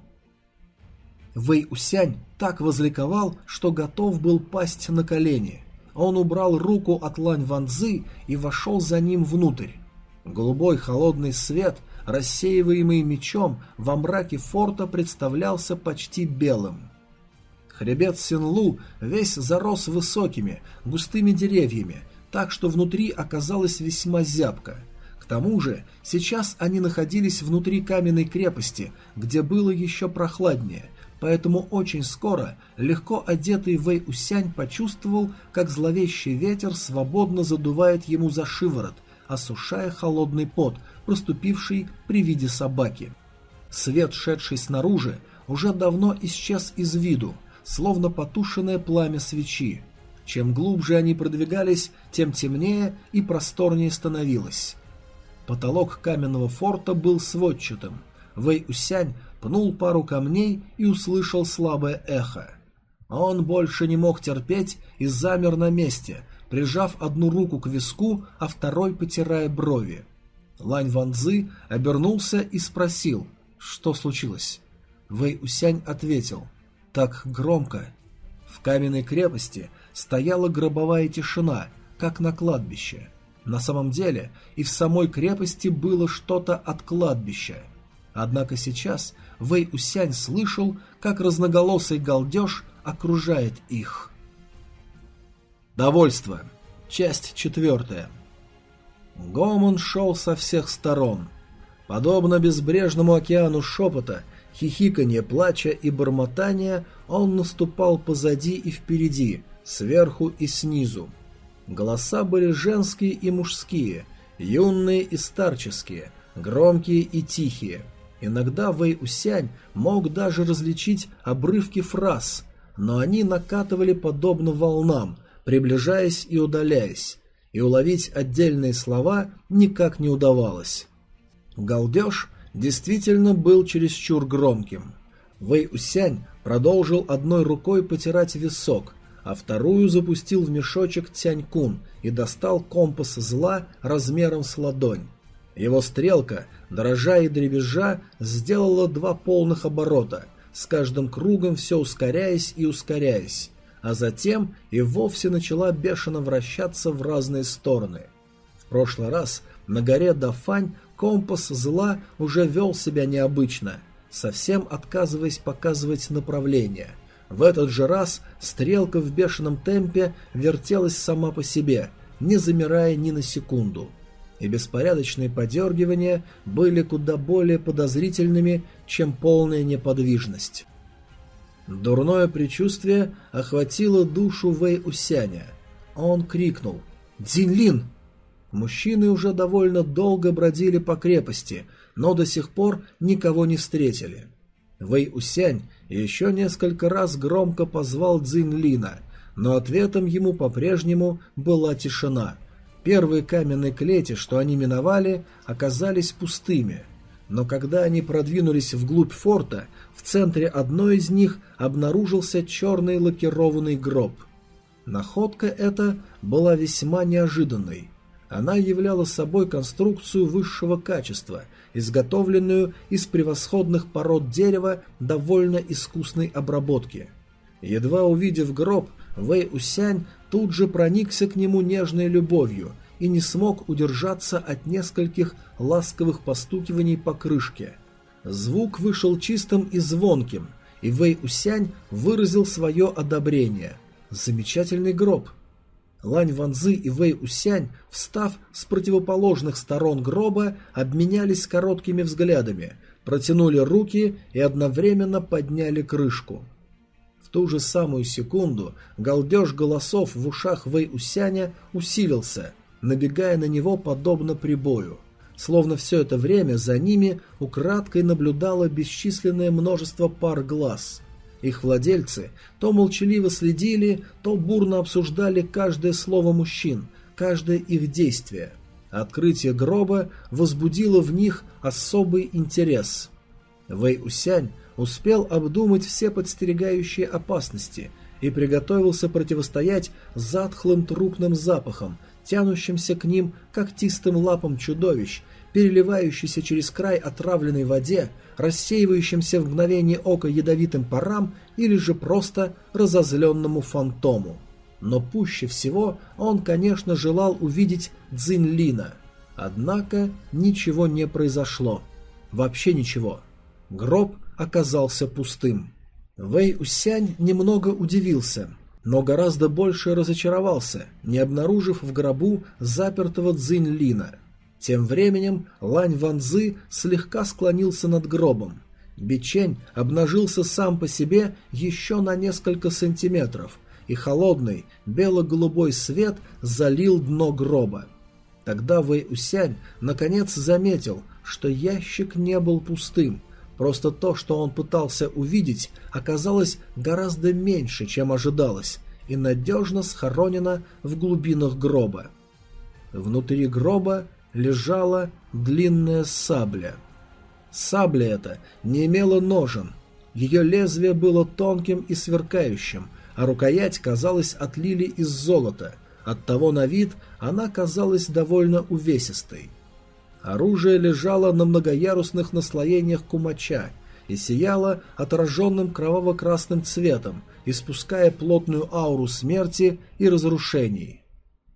Вэй Усянь так возликовал, что готов был пасть на колени. Он убрал руку от Лань Ванзы и вошел за ним внутрь. Голубой холодный свет, рассеиваемый мечом, во мраке форта представлялся почти белым. Хребет Синлу весь зарос высокими, густыми деревьями, так что внутри оказалось весьма зябко. К тому же сейчас они находились внутри каменной крепости, где было еще прохладнее, поэтому очень скоро легко одетый Вэй Усянь почувствовал, как зловещий ветер свободно задувает ему за шиворот, осушая холодный пот, проступивший при виде собаки. Свет, шедший снаружи, уже давно исчез из виду, словно потушенное пламя свечи. Чем глубже они продвигались, тем темнее и просторнее становилось. Потолок каменного форта был сводчатым. Вэй Усянь пнул пару камней и услышал слабое эхо. Он больше не мог терпеть и замер на месте, прижав одну руку к виску, а второй потирая брови. Лань Ванзы обернулся и спросил, что случилось. Вэй Усянь ответил, так громко. В каменной крепости стояла гробовая тишина, как на кладбище. На самом деле и в самой крепости было что-то от кладбища. Однако сейчас Вэй Усянь слышал, как разноголосый галдеж окружает их. Довольство. Часть четвертая. Гомон шел со всех сторон. Подобно безбрежному океану шепота, хихиканье, плача и бормотания, он наступал позади и впереди, сверху и снизу. Голоса были женские и мужские, юные и старческие, громкие и тихие. Иногда Вэй Усянь мог даже различить обрывки фраз, но они накатывали подобно волнам, приближаясь и удаляясь, и уловить отдельные слова никак не удавалось. Галдеж действительно был чересчур громким. Вэй Усянь продолжил одной рукой потирать висок, а вторую запустил в мешочек Тянь-Кун и достал компас зла размером с ладонь. Его стрелка, дрожа и дребезжа, сделала два полных оборота, с каждым кругом все ускоряясь и ускоряясь, а затем и вовсе начала бешено вращаться в разные стороны. В прошлый раз на горе Дафань Компас зла уже вел себя необычно, совсем отказываясь показывать направление. В этот же раз стрелка в бешеном темпе вертелась сама по себе, не замирая ни на секунду. И беспорядочные подергивания были куда более подозрительными, чем полная неподвижность. Дурное предчувствие охватило душу Вэй Усяня. Он крикнул «Дзинлин!» Мужчины уже довольно долго бродили по крепости, но до сих пор никого не встретили. Вэй Усянь еще несколько раз громко позвал Цзинь Лина, но ответом ему по-прежнему была тишина. Первые каменные клети, что они миновали, оказались пустыми. Но когда они продвинулись вглубь форта, в центре одной из них обнаружился черный лакированный гроб. Находка эта была весьма неожиданной. Она являла собой конструкцию высшего качества, изготовленную из превосходных пород дерева довольно искусной обработки. Едва увидев гроб, Вэй Усянь тут же проникся к нему нежной любовью и не смог удержаться от нескольких ласковых постукиваний по крышке. Звук вышел чистым и звонким, и Вэй Усянь выразил свое одобрение. Замечательный гроб – Лань Ванзы и Вэй Усянь, встав с противоположных сторон гроба, обменялись короткими взглядами, протянули руки и одновременно подняли крышку. В ту же самую секунду галдеж голосов в ушах Вэй Усяня усилился, набегая на него подобно прибою. Словно все это время за ними украдкой наблюдало бесчисленное множество пар глаз – их владельцы то молчаливо следили, то бурно обсуждали каждое слово мужчин, каждое их действие. Открытие гроба возбудило в них особый интерес. Вэй Усянь успел обдумать все подстерегающие опасности и приготовился противостоять затхлым трупным запахам, тянущимся к ним когтистым лапам чудовищ, переливающейся через край отравленной воде, рассеивающимся в мгновение ока ядовитым парам или же просто разозленному фантому. Но пуще всего он, конечно, желал увидеть Цзиньлина. Однако ничего не произошло. Вообще ничего. Гроб оказался пустым. Вэй Усянь немного удивился, но гораздо больше разочаровался, не обнаружив в гробу запертого Цзинь Лина. Тем временем Лань Ванзы слегка склонился над гробом. Бичень обнажился сам по себе еще на несколько сантиметров, и холодный бело-голубой свет залил дно гроба. Тогда Вэй Усянь наконец заметил, что ящик не был пустым, просто то, что он пытался увидеть, оказалось гораздо меньше, чем ожидалось, и надежно схоронено в глубинах гроба. Внутри гроба лежала длинная сабля. Сабля эта не имела ножен. Ее лезвие было тонким и сверкающим, а рукоять, казалось, отлили из золота. Оттого на вид она казалась довольно увесистой. Оружие лежало на многоярусных наслоениях кумача и сияло отраженным кроваво-красным цветом, испуская плотную ауру смерти и разрушений.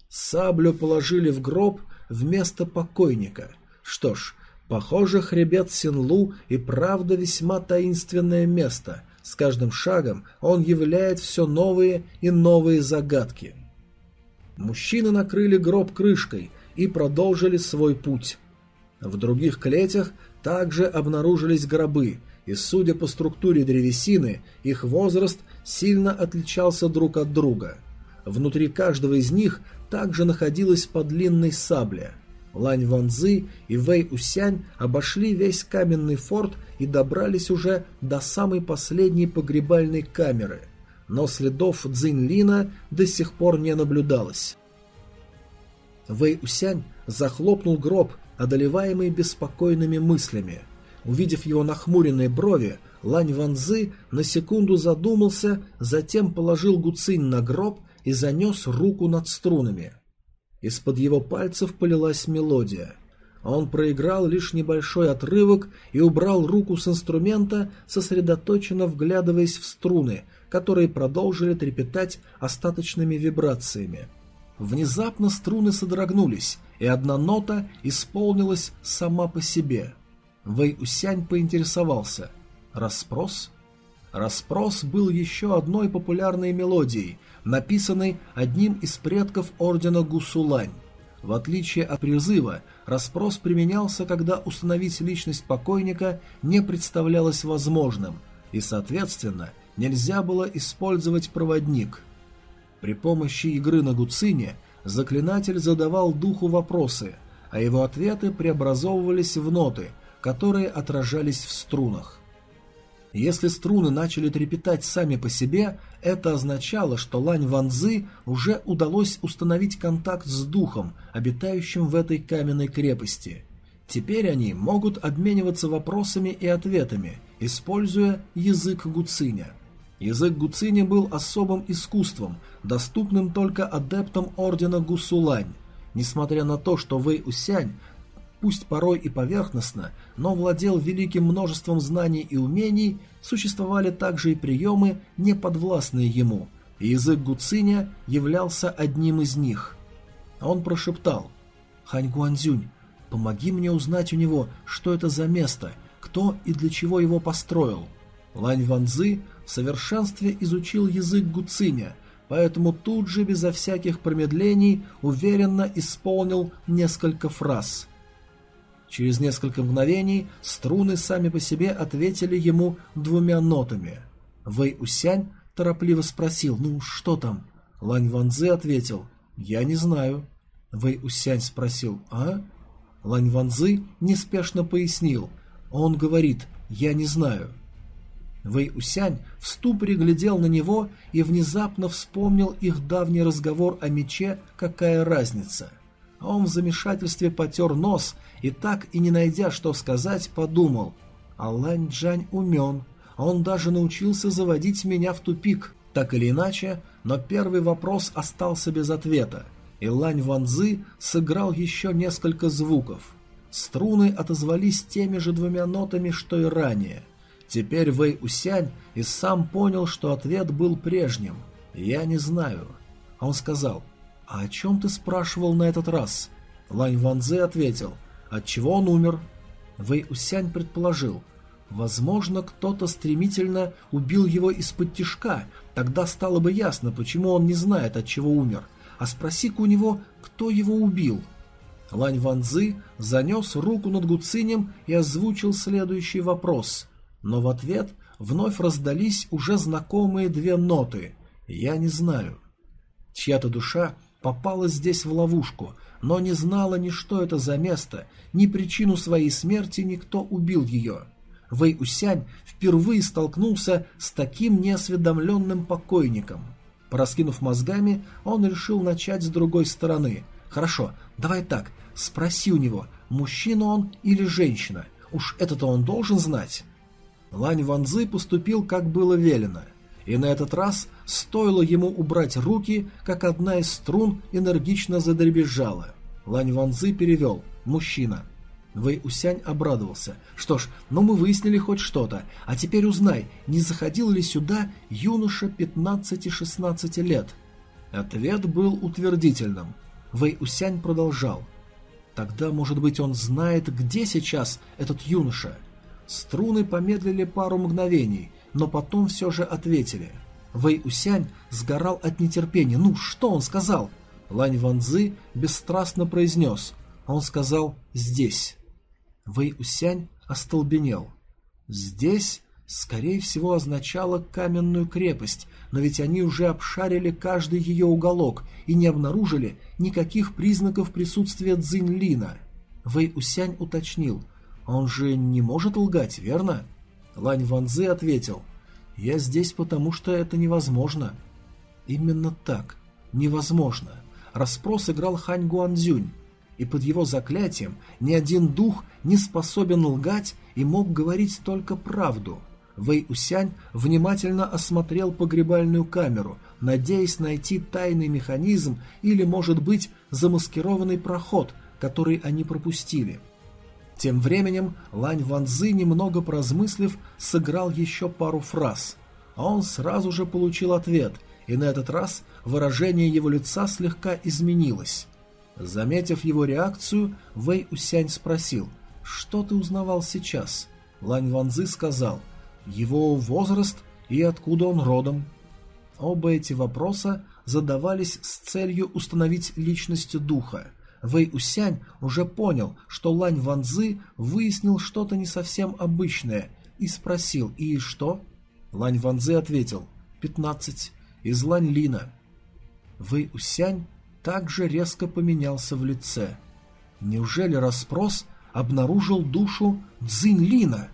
Саблю положили в гроб вместо покойника. Что ж, похоже, хребет Синлу и правда весьма таинственное место. С каждым шагом он являет все новые и новые загадки. Мужчины накрыли гроб крышкой и продолжили свой путь. В других клетях также обнаружились гробы, и, судя по структуре древесины, их возраст сильно отличался друг от друга. Внутри каждого из них также находилась по длинной сабле. Лань Ванзы и Вэй Усянь обошли весь каменный форт и добрались уже до самой последней погребальной камеры, но следов Цзиньлина до сих пор не наблюдалось. Вэй Усянь захлопнул гроб, одолеваемый беспокойными мыслями. Увидев его нахмуренные брови, Лань Ванзы на секунду задумался, затем положил Гуцинь на гроб и занес руку над струнами. Из-под его пальцев полилась мелодия. Он проиграл лишь небольшой отрывок и убрал руку с инструмента, сосредоточенно вглядываясь в струны, которые продолжили трепетать остаточными вибрациями. Внезапно струны содрогнулись, и одна нота исполнилась сама по себе. Вэй Усянь поинтересовался. «Распрос?» Распрос был еще одной популярной мелодией, написанной одним из предков ордена Гусулань. В отличие от призыва, распрос применялся, когда установить личность покойника не представлялось возможным, и, соответственно, нельзя было использовать проводник. При помощи игры на гуцине заклинатель задавал духу вопросы, а его ответы преобразовывались в ноты, которые отражались в струнах. Если струны начали трепетать сами по себе, это означало, что Лань Ванзы уже удалось установить контакт с духом, обитающим в этой каменной крепости. Теперь они могут обмениваться вопросами и ответами, используя язык Гуциня. Язык Гуциня был особым искусством, доступным только адептам ордена Гусулань. Несмотря на то, что Вэй Усянь пусть порой и поверхностно, но владел великим множеством знаний и умений, существовали также и приемы, не подвластные ему, язык Гуциня являлся одним из них. Он прошептал «Хань Гуанзюнь, помоги мне узнать у него, что это за место, кто и для чего его построил». Лань Ванзы в совершенстве изучил язык Гуциня, поэтому тут же безо всяких промедлений уверенно исполнил несколько фраз – Через несколько мгновений струны сами по себе ответили ему двумя нотами. Вэй Усянь торопливо спросил «Ну, что там?» Лань Ванзы ответил «Я не знаю». Вэй Усянь спросил «А?» Лань Ванзы неспешно пояснил «Он говорит «Я не знаю». Вэй Усянь в ступоре глядел на него и внезапно вспомнил их давний разговор о мече «Какая разница?». А он в замешательстве потер нос и так и не найдя, что сказать, подумал. Алань Джань умен, а он даже научился заводить меня в тупик. Так или иначе, но первый вопрос остался без ответа, и Лань Ванзы сыграл еще несколько звуков. Струны отозвались теми же двумя нотами, что и ранее. Теперь Вэй Усянь и сам понял, что ответ был прежним. «Я не знаю». Он сказал, «А о чем ты спрашивал на этот раз?» Лань Ванзе ответил, «Отчего он умер?» Вэй Усянь предположил, Возможно, кто-то стремительно убил его из-под тишка, тогда стало бы ясно, почему он не знает, от чего умер. А спроси-ка у него, кто его убил. Лань Ванзы занес руку над Гуцинем и озвучил следующий вопрос. Но в ответ вновь раздались уже знакомые две ноты. «Я не знаю». Чья-то душа попала здесь в ловушку, но не знала ни что это за место, ни причину своей смерти, ни кто убил ее. Вэй Усянь впервые столкнулся с таким неосведомленным покойником. Пораскинув мозгами, он решил начать с другой стороны. «Хорошо, давай так, спроси у него, мужчина он или женщина. Уж это-то он должен знать». Лань Ванзы поступил, как было велено. И на этот раз стоило ему убрать руки, как одна из струн энергично задребезжала. Лань Ванзы перевел «мужчина». Вэй Усянь обрадовался. «Что ж, ну мы выяснили хоть что-то. А теперь узнай, не заходил ли сюда юноша 15-16 лет?» Ответ был утвердительным. Вэй Усянь продолжал. «Тогда, может быть, он знает, где сейчас этот юноша?» Струны помедлили пару мгновений, но потом все же ответили. Вэй Усянь сгорал от нетерпения. «Ну, что он сказал?» Лань Ванзы бесстрастно произнес. Он сказал «здесь». Вэй Усянь остолбенел. Здесь, скорее всего, означало каменную крепость, но ведь они уже обшарили каждый ее уголок и не обнаружили никаких признаков присутствия Цзиньлина. Вэй Усянь уточнил. «Он же не может лгать, верно?» Лань Ванзы ответил. «Я здесь, потому что это невозможно». «Именно так. Невозможно». Распрос играл Хань Гуанзюнь и под его заклятием ни один дух не способен лгать и мог говорить только правду. Вэй Усянь внимательно осмотрел погребальную камеру, надеясь найти тайный механизм или, может быть, замаскированный проход, который они пропустили. Тем временем Лань Ванзы, немного поразмыслив, сыграл еще пару фраз. А он сразу же получил ответ, и на этот раз выражение его лица слегка изменилось. Заметив его реакцию, Вэй Усянь спросил, «Что ты узнавал сейчас?» Лань Ванзы сказал, «Его возраст и откуда он родом?» Оба эти вопроса задавались с целью установить личность духа. Вэй Усянь уже понял, что Лань Ванзы выяснил что-то не совсем обычное и спросил «И что?» Лань Ванзы ответил «Пятнадцать, из Лань Лина». Вэй Усянь также резко поменялся в лице. Неужели расспрос обнаружил душу Цзиньлина?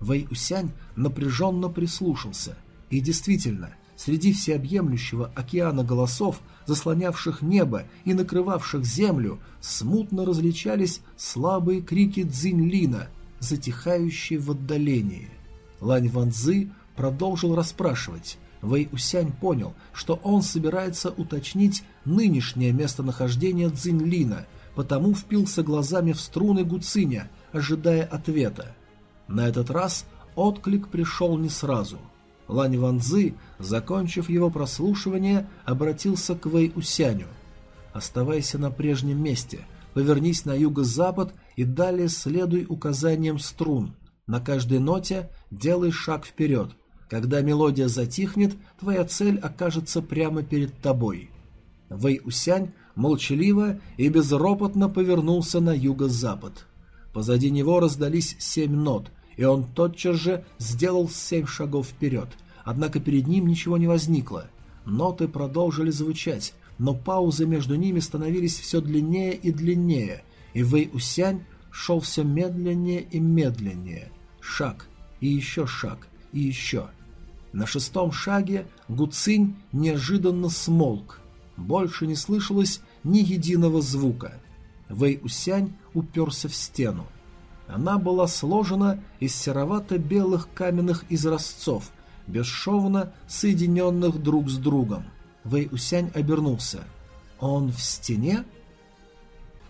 Вэй Усянь напряженно прислушался. И действительно, среди всеобъемлющего океана голосов, заслонявших небо и накрывавших землю, смутно различались слабые крики Цзиньлина, затихающие в отдалении. Лань Ванзы продолжил расспрашивать. Вэй Усянь понял, что он собирается уточнить нынешнее местонахождение Цзиньлина, потому впился глазами в струны Гуциня, ожидая ответа. На этот раз отклик пришел не сразу. Лань Ванзы, закончив его прослушивание, обратился к Вэй Усяню. «Оставайся на прежнем месте, повернись на юго-запад и далее следуй указаниям струн. На каждой ноте делай шаг вперед. Когда мелодия затихнет, твоя цель окажется прямо перед тобой». Вэй Усянь молчаливо и безропотно повернулся на юго-запад. Позади него раздались семь нот, и он тотчас же сделал семь шагов вперед. Однако перед ним ничего не возникло. Ноты продолжили звучать, но паузы между ними становились все длиннее и длиннее, и Вэй Усянь шел все медленнее и медленнее. Шаг, и еще шаг, и еще. На шестом шаге Гуцинь неожиданно смолк, больше не слышалось ни единого звука. Вэй Усянь уперся в стену. Она была сложена из серовато-белых каменных изразцов, бесшовно соединенных друг с другом. Вэй Усянь обернулся. «Он в стене?»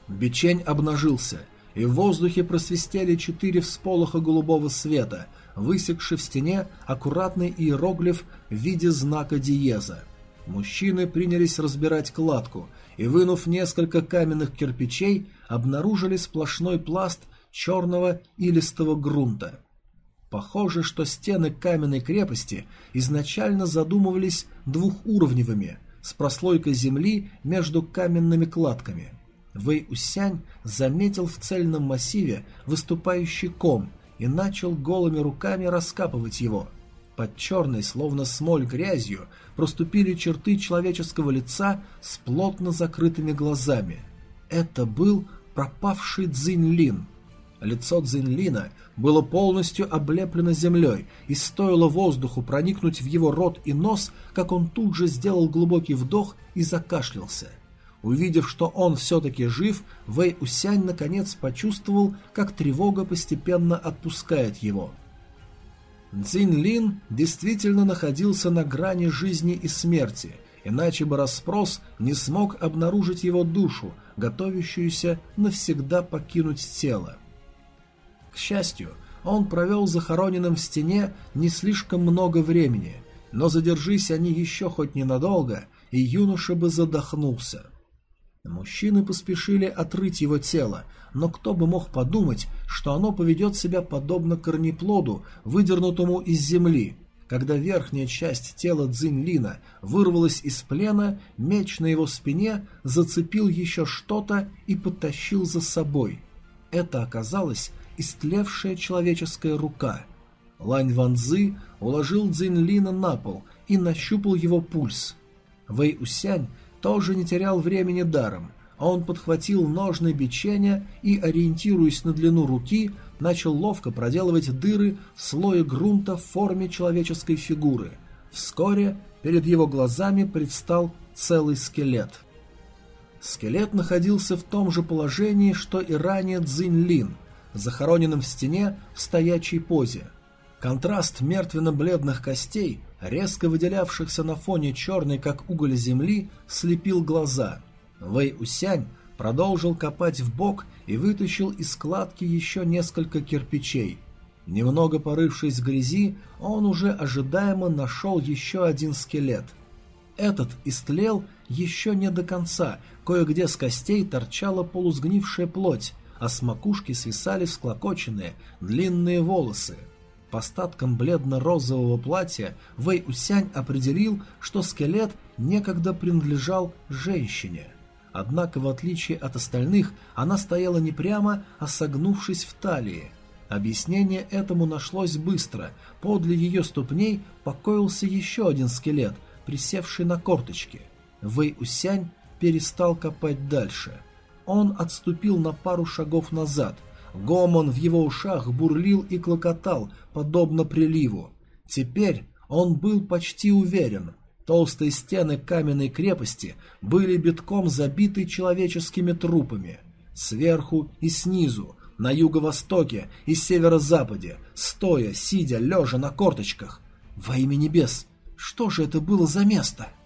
Бичень обнажился, и в воздухе просвистели четыре всполоха голубого света, высекший в стене аккуратный иероглиф в виде знака диеза. Мужчины принялись разбирать кладку и, вынув несколько каменных кирпичей, обнаружили сплошной пласт черного илистого грунта. Похоже, что стены каменной крепости изначально задумывались двухуровневыми, с прослойкой земли между каменными кладками. Вэй Усянь заметил в цельном массиве выступающий ком и начал голыми руками раскапывать его. Под черной, словно смоль грязью, проступили черты человеческого лица с плотно закрытыми глазами. Это был пропавший Цзиньлин. Лицо Цзиньлина было полностью облеплено землей, и стоило воздуху проникнуть в его рот и нос, как он тут же сделал глубокий вдох и закашлялся. Увидев, что он все-таки жив, Вэй Усянь наконец почувствовал, как тревога постепенно отпускает его. Цзинь Лин действительно находился на грани жизни и смерти, иначе бы расспрос не смог обнаружить его душу, готовящуюся навсегда покинуть тело. К счастью, он провел захороненным в стене не слишком много времени, но задержись они еще хоть ненадолго, и юноша бы задохнулся. Мужчины поспешили отрыть его тело, но кто бы мог подумать, что оно поведет себя подобно корнеплоду, выдернутому из земли. Когда верхняя часть тела Цзиньлина вырвалась из плена, меч на его спине зацепил еще что-то и потащил за собой. Это оказалось истлевшая человеческая рука. Лань Ванзы уложил Цзиньлина на пол и нащупал его пульс. Вэй Усянь тоже не терял времени даром, а он подхватил ножны бичения и, ориентируясь на длину руки, начал ловко проделывать дыры в слое грунта в форме человеческой фигуры. Вскоре перед его глазами предстал целый скелет. Скелет находился в том же положении, что и ранее Цзинь Лин, захороненным в стене в стоячей позе. Контраст мертвенно-бледных костей, резко выделявшихся на фоне черной, как уголь земли, слепил глаза. Вэй Усянь продолжил копать в бок и вытащил из складки еще несколько кирпичей. Немного порывшись в грязи, он уже ожидаемо нашел еще один скелет. Этот истлел еще не до конца, кое-где с костей торчала полусгнившая плоть, а с макушки свисали склокоченные длинные волосы. По остаткам бледно-розового платья Вэй Усянь определил, что скелет некогда принадлежал женщине. Однако, в отличие от остальных, она стояла не прямо, а согнувшись в талии. Объяснение этому нашлось быстро. Подле ее ступней покоился еще один скелет, присевший на корточки. Вэй Усянь перестал копать дальше – он отступил на пару шагов назад. Гомон в его ушах бурлил и клокотал, подобно приливу. Теперь он был почти уверен. Толстые стены каменной крепости были битком забиты человеческими трупами. Сверху и снизу, на юго-востоке и северо-западе, стоя, сидя, лежа на корточках. Во имя небес, что же это было за место? —